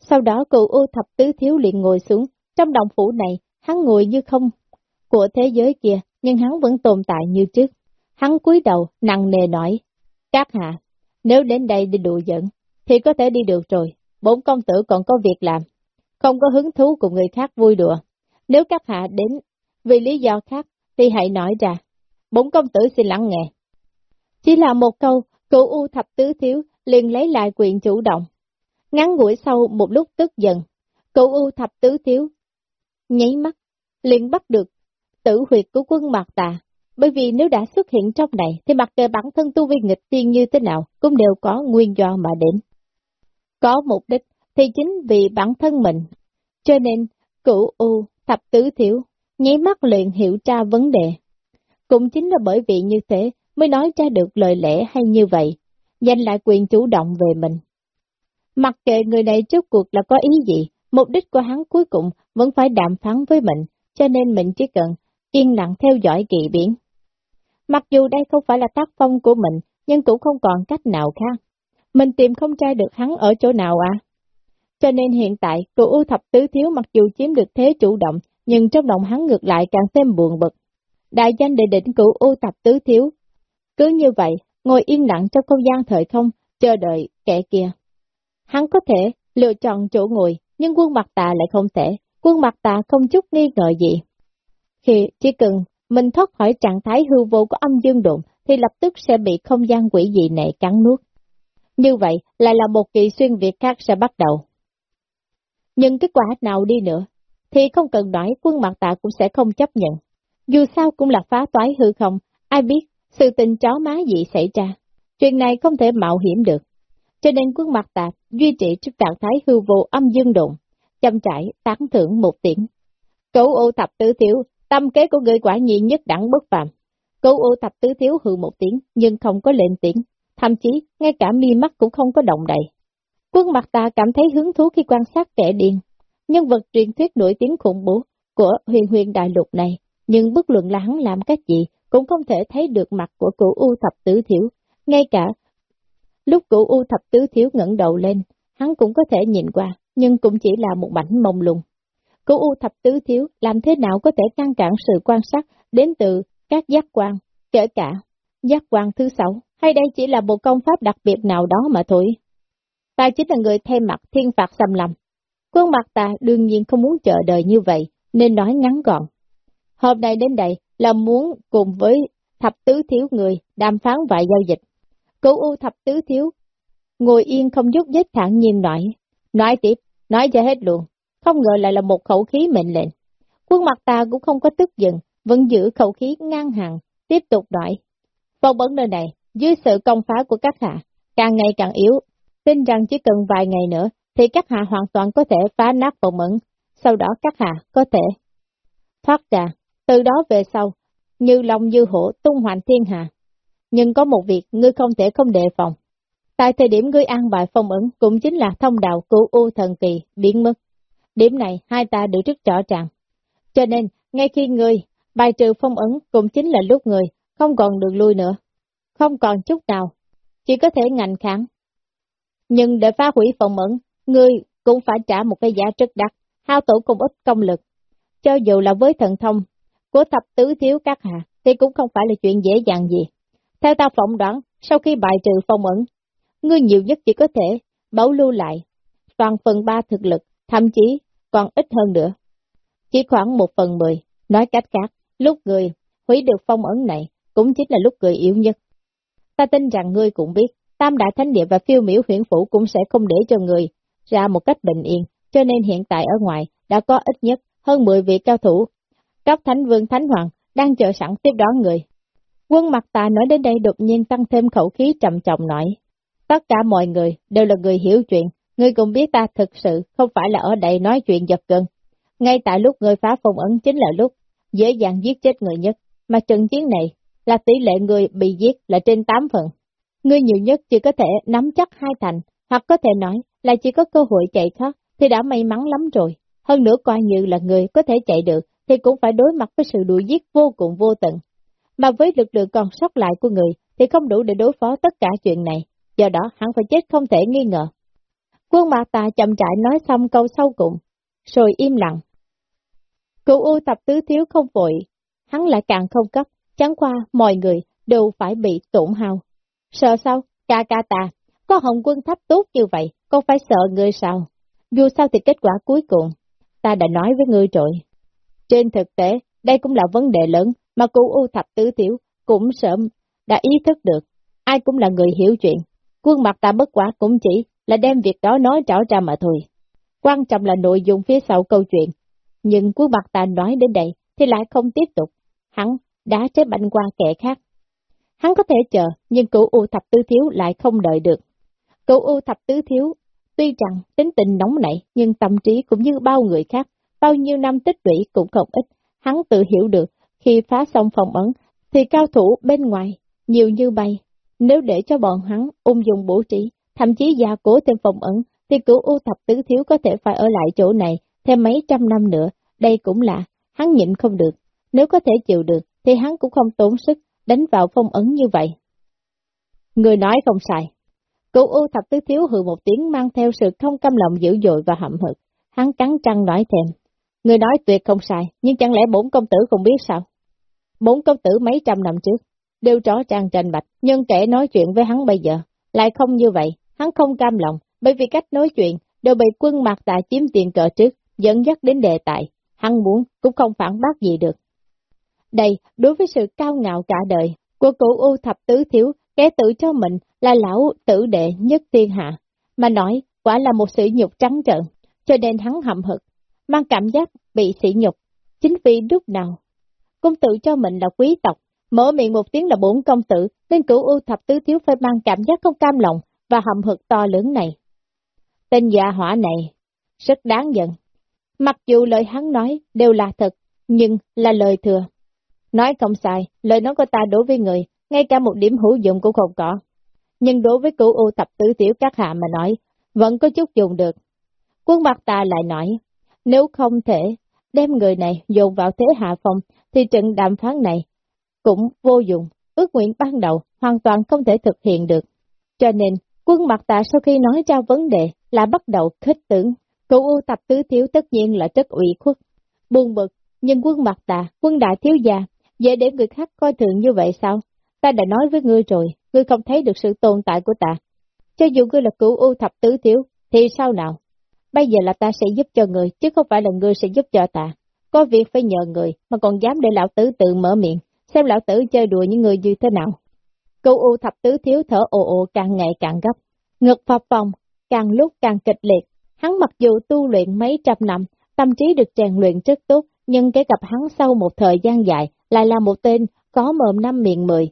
Sau đó cựu U thập tứ thiếu liền ngồi xuống, trong đồng phủ này, hắn ngồi như không của thế giới kia, nhưng hắn vẫn tồn tại như trước. Hắn cúi đầu, nặng nề nói, các hạ, nếu đến đây đi đùa giận, thì có thể đi được rồi, bốn công tử còn có việc làm, không có hứng thú cùng người khác vui đùa. Nếu các hạ đến vì lý do khác, thì hãy nói ra, bốn công tử xin lắng nghe. Chỉ là một câu, cửu U thập tứ thiếu liền lấy lại quyền chủ động. Ngắn ngủi sau một lúc tức giận, cửu U thập tứ thiếu nháy mắt, liền bắt được tử huyệt của quân Mạc Tà, bởi vì nếu đã xuất hiện trong này thì mặc kệ bản thân tu vi nghịch tiên như thế nào cũng đều có nguyên do mà đến. Có mục đích thì chính vì bản thân mình, cho nên cửu U thập tứ thiếu nháy mắt liền hiểu ra vấn đề. Cũng chính là bởi vì như thế mới nói ra được lời lẽ hay như vậy, giành lại quyền chủ động về mình. Mặc kệ người này trước cuộc là có ý gì, mục đích của hắn cuối cùng vẫn phải đàm phán với mình, cho nên mình chỉ cần yên lặng theo dõi kỳ biến. Mặc dù đây không phải là tác phong của mình, nhưng cũng không còn cách nào khác. Mình tìm không trai được hắn ở chỗ nào à? Cho nên hiện tại, cựu ưu thập tứ thiếu mặc dù chiếm được thế chủ động, nhưng trong lòng hắn ngược lại càng thêm buồn bực. Đại danh đệ định cựu ưu thập tứ thiếu. Cứ như vậy, ngồi yên lặng trong không gian thời không, chờ đợi kẻ kia. Hắn có thể lựa chọn chỗ ngồi, nhưng quân mặt tà lại không thể, quân mặt tà không chút nghi ngờ gì. Khi chỉ cần mình thoát khỏi trạng thái hư vô của âm dương đụng, thì lập tức sẽ bị không gian quỷ dị này cắn nuốt. Như vậy, lại là một kỳ xuyên việt khác sẽ bắt đầu. Nhưng kết quả nào đi nữa, thì không cần nói quân mặt tạ cũng sẽ không chấp nhận. Dù sao cũng là phá toái hư không, ai biết sự tình chó má gì xảy ra. Chuyện này không thể mạo hiểm được. Cho nên quân mặt tạ duy trì trước trạng thái hư vô âm dương động, chăm trải, tán thưởng một tiếng. Cấu ô thập tứ thiếu, tâm kế của người quả nhiên nhất đẳng bất phàm. Cấu ô thập tứ thiếu hư một tiếng, nhưng không có lên tiếng, thậm chí ngay cả mi mắt cũng không có động đậy. Quân mặt ta cảm thấy hứng thú khi quan sát kẻ điên, nhân vật truyền thuyết nổi tiếng khủng bố của huyền huyền đại lục này, nhưng bất luận là hắn làm cách gì cũng không thể thấy được mặt của cụ U thập tứ thiếu, ngay cả lúc cụ U thập tứ thiếu ngẩng đầu lên, hắn cũng có thể nhìn qua, nhưng cũng chỉ là một mảnh mông lung. Cụ U thập tứ thiếu làm thế nào có thể ngăn cản sự quan sát đến từ các giác quan, kể cả giác quan thứ sáu, hay đây chỉ là một công pháp đặc biệt nào đó mà thôi. Ta chính là người thay mặt thiên phạt xâm lầm. Quân mặt ta đương nhiên không muốn chờ đợi như vậy, nên nói ngắn gọn. Hôm nay đến đây là muốn cùng với thập tứ thiếu người đàm phán vài giao dịch. Cửu U thập tứ thiếu, ngồi yên không nhúc nhích thẳng nhiên nói. Nói tiếp, nói cho hết luôn, không ngờ lại là một khẩu khí mệnh lệnh. Quân mặt ta cũng không có tức giận, vẫn giữ khẩu khí ngang hàng, tiếp tục nói. Phong vấn nơi này, dưới sự công phá của các hạ, càng ngày càng yếu, tin rằng chỉ cần vài ngày nữa thì các hạ hoàn toàn có thể phá nát phòng ẩn, sau đó các hạ có thể thoát ra, từ đó về sau, như lòng dư hổ tung hoành thiên hạ. Nhưng có một việc ngươi không thể không đề phòng. Tại thời điểm ngươi an bài phong ấn cũng chính là thông đạo của u thần kỳ biến mất. Điểm này hai ta đều rất rõ ràng. Cho nên, ngay khi ngươi bài trừ phong ấn cũng chính là lúc người không còn được lui nữa. Không còn chút nào, chỉ có thể ngành kháng. Nhưng để phá hủy phong ấn, ngươi cũng phải trả một cái giá rất đắt, hao tổ cùng ít công lực. Cho dù là với thần thông của thập tứ thiếu các hạ, thì cũng không phải là chuyện dễ dàng gì. Theo ta phỏng đoán, sau khi bài trừ phong ấn, ngươi nhiều nhất chỉ có thể bảo lưu lại toàn phần ba thực lực, thậm chí còn ít hơn nữa. Chỉ khoảng một phần mười, nói cách khác, lúc người hủy được phong ấn này cũng chính là lúc người yếu nhất. Ta tin rằng ngươi cũng biết, Tam Đại Thánh Địa và phiêu miểu huyện phủ cũng sẽ không để cho người ra một cách bình yên, cho nên hiện tại ở ngoài đã có ít nhất hơn 10 vị cao thủ. Cấp Thánh Vương Thánh Hoàng đang chờ sẵn tiếp đón người. Quân mặt ta nói đến đây đột nhiên tăng thêm khẩu khí trầm trọng nói. Tất cả mọi người đều là người hiểu chuyện, ngươi cũng biết ta thực sự không phải là ở đây nói chuyện giật gân. Ngay tại lúc người phá phong ấn chính là lúc dễ dàng giết chết người nhất, mà trận chiến này là tỷ lệ người bị giết là trên 8 phần. Ngươi nhiều nhất chỉ có thể nắm chắc hai thành, hoặc có thể nói là chỉ có cơ hội chạy thoát, thì đã may mắn lắm rồi. Hơn nữa coi như là người có thể chạy được, thì cũng phải đối mặt với sự đuổi giết vô cùng vô tận. Mà với lực lượng còn sót lại của người, thì không đủ để đối phó tất cả chuyện này, do đó hắn phải chết không thể nghi ngờ. Quân mạc tà chậm trại nói xong câu sau cùng, rồi im lặng. Cụ U tập tứ thiếu không vội, hắn lại càng không cấp, chẳng qua mọi người đều phải bị tổn hao. Sợ sao, ca ca ta, có hồng quân thấp tốt như vậy, con phải sợ ngươi sao? Dù sao thì kết quả cuối cùng, ta đã nói với ngươi rồi. Trên thực tế, đây cũng là vấn đề lớn mà cụ U thập tứ tiểu cũng sớm đã ý thức được. Ai cũng là người hiểu chuyện. Quân mặt ta bất quả cũng chỉ là đem việc đó nói rõ ra mà thôi. Quan trọng là nội dung phía sau câu chuyện. Nhưng quân mặt ta nói đến đây thì lại không tiếp tục. Hắn đã chế banh qua kẻ khác. Hắn có thể chờ, nhưng cửu U thập tứ thiếu lại không đợi được. Cửu U thập tứ thiếu, tuy rằng tính tình nóng nảy, nhưng tâm trí cũng như bao người khác, bao nhiêu năm tích lũy cũng không ít. Hắn tự hiểu được, khi phá xong phòng ấn, thì cao thủ bên ngoài, nhiều như bay. Nếu để cho bọn hắn ung dung bổ trí, thậm chí gia cố thêm phòng ấn, thì cửu U thập tứ thiếu có thể phải ở lại chỗ này thêm mấy trăm năm nữa. Đây cũng là, hắn nhịn không được. Nếu có thể chịu được, thì hắn cũng không tốn sức đánh vào phong ấn như vậy. Người nói không sai. Cửu U thập tứ thiếu hừ một tiếng mang theo sự không căm lòng dữ dội và hậm hực. Hắn cắn răng nói thêm, Người nói tuyệt không sai, nhưng chẳng lẽ bốn công tử không biết sao? Bốn công tử mấy trăm năm trước, đều rõ ràng tranh bạch, nhưng kẻ nói chuyện với hắn bây giờ, lại không như vậy, hắn không cam lòng, bởi vì cách nói chuyện đều bị quân mặt tà chiếm tiền cờ trước, dẫn dắt đến đề tài, hắn muốn cũng không phản bác gì được. Đây, đối với sự cao ngạo cả đời của cụ U thập tứ thiếu, kẻ tự cho mình là lão tử đệ nhất thiên hạ, mà nói quả là một sự nhục trắng trợn, cho nên hắn hậm hực, mang cảm giác bị sỉ nhục. Chính vì lúc nào, công tử cho mình là quý tộc, mở miệng một tiếng là bốn công tử, nên cửu U thập tứ thiếu phải mang cảm giác không cam lòng và hậm hực to lớn này. Tên dạ hỏa này, rất đáng giận. Mặc dù lời hắn nói đều là thật, nhưng là lời thừa. Nói không sai, lời nói của ta đối với người, ngay cả một điểm hữu dụng cũng không có. Nhưng đối với cửu u tập tứ tiểu các hạ mà nói, vẫn có chút dùng được. Quân mặt ta lại nói, nếu không thể đem người này dồn vào thế hạ phong, thì trận đàm phán này cũng vô dụng, ước nguyện ban đầu hoàn toàn không thể thực hiện được. Cho nên, quân mặt ta sau khi nói ra vấn đề là bắt đầu khích tưởng, cửu u tập tứ thiếu tất nhiên là rất ủy khuất, buồn bực, nhưng quân mặt ta, quân đại thiếu gia, dễ để người khác coi thường như vậy sao? Ta đã nói với ngươi rồi, ngươi không thấy được sự tồn tại của ta. Cho dù ngươi là cửu u thập tứ thiếu, thì sao nào? Bây giờ là ta sẽ giúp cho người, chứ không phải là ngươi sẽ giúp cho ta. Có việc phải nhờ người, mà còn dám để lão tử tự mở miệng, xem lão tử chơi đùa những người như thế nào. Cửu u thập tứ thiếu thở ồ ồ càng ngày càng gấp, ngực phập phòng, càng lúc càng kịch liệt. Hắn mặc dù tu luyện mấy trăm năm, tâm trí được rèn luyện rất tốt, nhưng cái gặp hắn sau một thời gian dài lại là một tên có mồm năm miệng mười.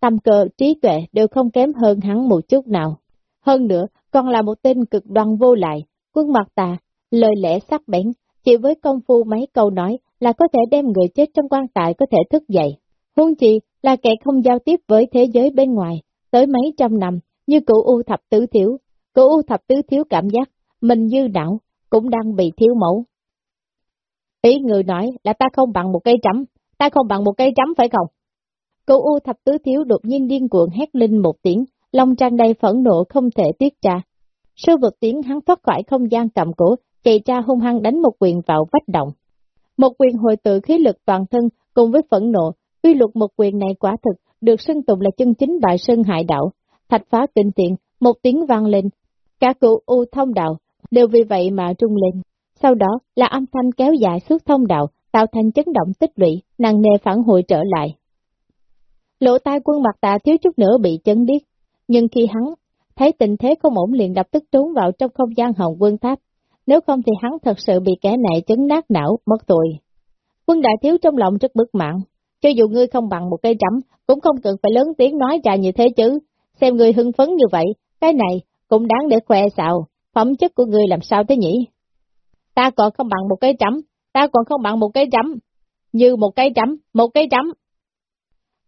tâm cơ, trí tuệ đều không kém hơn hắn một chút nào. Hơn nữa, còn là một tên cực đoan vô lại, quân mặt tà, lời lẽ sắc bén, chỉ với công phu mấy câu nói là có thể đem người chết trong quan tài có thể thức dậy. Huống chi là kẻ không giao tiếp với thế giới bên ngoài, tới mấy trăm năm, như cụ U thập tứ thiếu. Cụ U thập tứ thiếu cảm giác, mình dư não, cũng đang bị thiếu mẫu. Ý người nói là ta không bằng một cây trắm, ta không bằng một cây chấm phải không? Cậu U thập tứ thiếu đột nhiên điên cuồng hét lên một tiếng, lòng tràn đầy phẫn nộ không thể tiết ra. Sư vực tiếng hắn thoát khỏi không gian cầm cổ, chạy ra hung hăng đánh một quyền vào vách động. Một quyền hồi tự khí lực toàn thân cùng với phẫn nộ, uy luật một quyền này quả thực được xưng tụng là chân chính bại sơn hại đạo, thạch phá kinh tiện, một tiếng vang lên, cả cụ U thông đạo đều vì vậy mà trung lên. Sau đó là âm thanh kéo dài suốt thông đạo, tạo thành chấn động tích lũy, nặng nề phản hồi trở lại. Lộ tai quân mặt tạ thiếu chút nữa bị chấn điếc, nhưng khi hắn thấy tình thế không ổn liền lập tức trốn vào trong không gian hồng quân tháp, nếu không thì hắn thật sự bị kẻ này chấn nát não, mất tội. Quân đại thiếu trong lòng rất bức mạng, cho dù ngươi không bằng một cây trắm, cũng không cần phải lớn tiếng nói ra như thế chứ, xem ngươi hưng phấn như vậy, cái này cũng đáng để khoe xạo, phẩm chất của ngươi làm sao thế nhỉ? Ta còn không bằng một cây trắm, ta còn không bằng một cái chấm như một cái chấm một cái chấm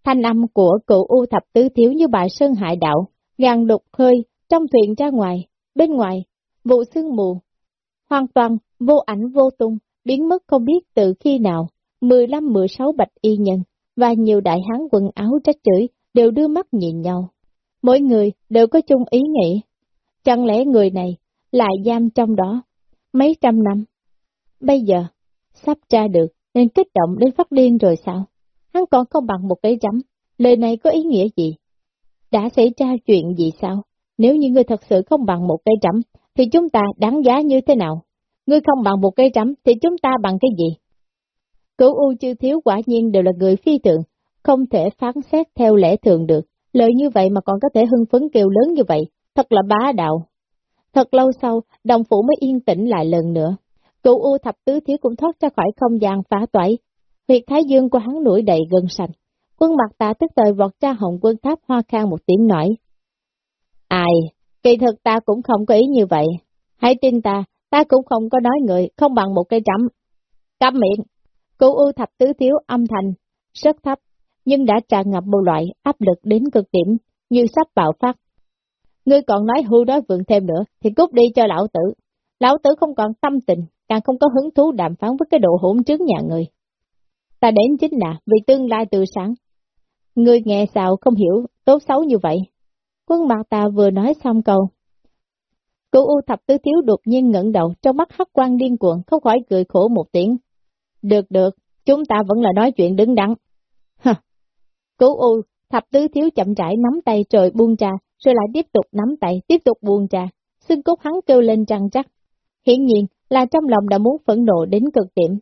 Thanh âm của cụ U thập tứ thiếu như bài sơn hại đạo, ngàn đục hơi trong thuyền ra ngoài, bên ngoài, vụ sương mù, hoàn toàn vô ảnh vô tung, biến mất không biết từ khi nào. 15-16 bạch y nhân và nhiều đại hán quần áo trách chửi đều đưa mắt nhìn nhau. Mỗi người đều có chung ý nghĩ. Chẳng lẽ người này lại giam trong đó mấy trăm năm? Bây giờ, sắp tra được nên kích động đến phát điên rồi sao? Hắn còn không bằng một cái chấm, lời này có ý nghĩa gì? Đã xảy ra chuyện gì sao? Nếu như ngươi thật sự không bằng một cây chấm, thì chúng ta đáng giá như thế nào? Ngươi không bằng một cây chấm, thì chúng ta bằng cái gì? Cửu U chư thiếu quả nhiên đều là người phi tượng, không thể phán xét theo lẽ thường được. Lời như vậy mà còn có thể hưng phấn kêu lớn như vậy, thật là bá đạo. Thật lâu sau, đồng phủ mới yên tĩnh lại lần nữa. Cửu U thập tứ thiếu cũng thoát ra khỏi không gian phá toái. Huyệt thái dương của hắn nổi đầy gân sành, Quân mặt ta tức thời vọt ra hồng quân tháp hoa khang một tiếng nói. Ai, kỳ thực ta cũng không có ý như vậy. Hãy tin ta, ta cũng không có nói người, không bằng một cây trắm. Cắm miệng, Cửu U thập tứ thiếu âm thanh, rất thấp, nhưng đã tràn ngập một loại áp lực đến cực điểm, như sắp bạo phát. Ngươi còn nói hưu nói vượng thêm nữa, thì cút đi cho lão tử. Lão tử không còn tâm tình, càng không có hứng thú đàm phán với cái độ hỗn trướng nhà người. Ta đến chính là vì tương lai từ sáng. Người nghe sao không hiểu, tốt xấu như vậy. Quân mặt ta vừa nói xong câu. Cửu U thập tứ thiếu đột nhiên ngẩng đầu, trong mắt hắc quan điên cuồng, không khỏi cười khổ một tiếng. Được được, chúng ta vẫn là nói chuyện đứng đắn. Hả? Cố u, thập tứ thiếu chậm rãi nắm tay trời buông trà, rồi lại tiếp tục nắm tay, tiếp tục buông trà. Xương cốt hắn kêu lên trăng chắc. Hiển nhiên là trong lòng đã muốn phẫn nộ đến cực điểm.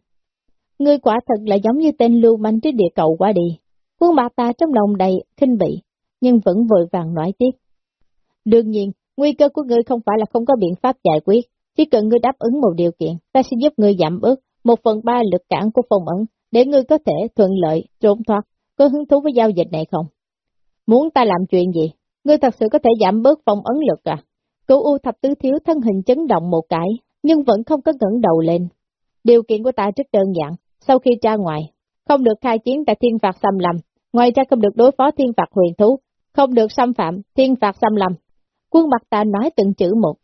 Ngươi quả thật là giống như tên lưu manh trên địa cầu qua đi. Quân mặt ta trong lòng đầy khinh bị, nhưng vẫn vội vàng nói tiếp. Đương nhiên, nguy cơ của ngươi không phải là không có biện pháp giải quyết, chỉ cần ngươi đáp ứng một điều kiện, ta sẽ giúp ngươi giảm bớt một phần ba lực cản của phòng ẩn, để ngươi có thể thuận lợi, trốn thoát, có hứng thú với giao dịch này không? Muốn ta làm chuyện gì? Ngươi thật sự có thể giảm bớt phòng ấn lực à? Cửu U thập tứ thiếu thân hình chấn động một cái, nhưng vẫn không có ngẩng đầu lên. Điều kiện của ta rất đơn giản, sau khi ra ngoài, không được khai chiến tại thiên phạt xâm lầm, ngoài ra không được đối phó thiên phạt huyền thú, không được xâm phạm thiên phạt xâm lầm. Quân mặt ta nói từng chữ một.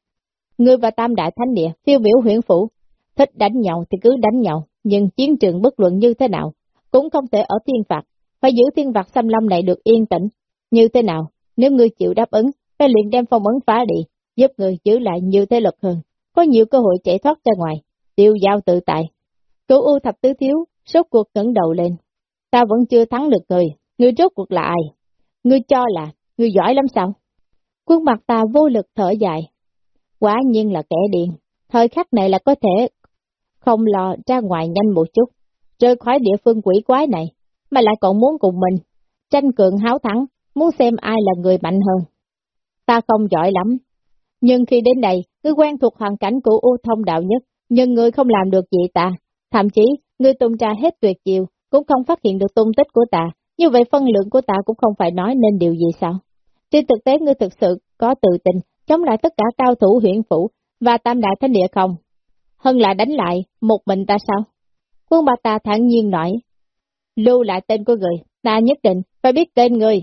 Ngươi và tam đại thánh địa, phiêu biểu huyện phủ, Thích đánh nhau thì cứ đánh nhau, nhưng chiến trường bất luận như thế nào, cũng không thể ở thiên phạt, phải giữ thiên phạt xâm lâm này được yên tĩnh. Như thế nào, nếu ngươi chịu đáp ứng, ta liền đem phong ấn phá đi, giúp người giữ lại nhiều thế lực hơn, có nhiều cơ hội chạy thoát ra ngoài, tiêu giao tự tại. Cửu U thập tứ thiếu, sốt cuộc ngẩng đầu lên. Ta vẫn chưa thắng được người, người rốt cuộc là ai? Ngươi cho là, người giỏi lắm sao? Quân mặt ta vô lực thở dài. Quả nhiên là kẻ điên, thời khắc này là có thể không lo ra ngoài nhanh một chút, rời khỏi địa phương quỷ quái này, mà lại còn muốn cùng mình, tranh cường háo thắng, muốn xem ai là người mạnh hơn. Ta không giỏi lắm, nhưng khi đến đây, ngươi quen thuộc hoàn cảnh của U thông đạo nhất, nhưng ngươi không làm được gì ta, thậm chí ngươi tung ra hết tuyệt chiều, cũng không phát hiện được tung tích của ta, như vậy phân lượng của ta cũng không phải nói nên điều gì sao? Trên thực tế ngươi thực sự có tự tin, chống lại tất cả cao thủ huyện phủ và tam đại thánh địa không? Hơn là đánh lại, một mình ta sao? Quân bà ta thẳng nhiên nói, lưu lại tên của người, ta nhất định phải biết tên người.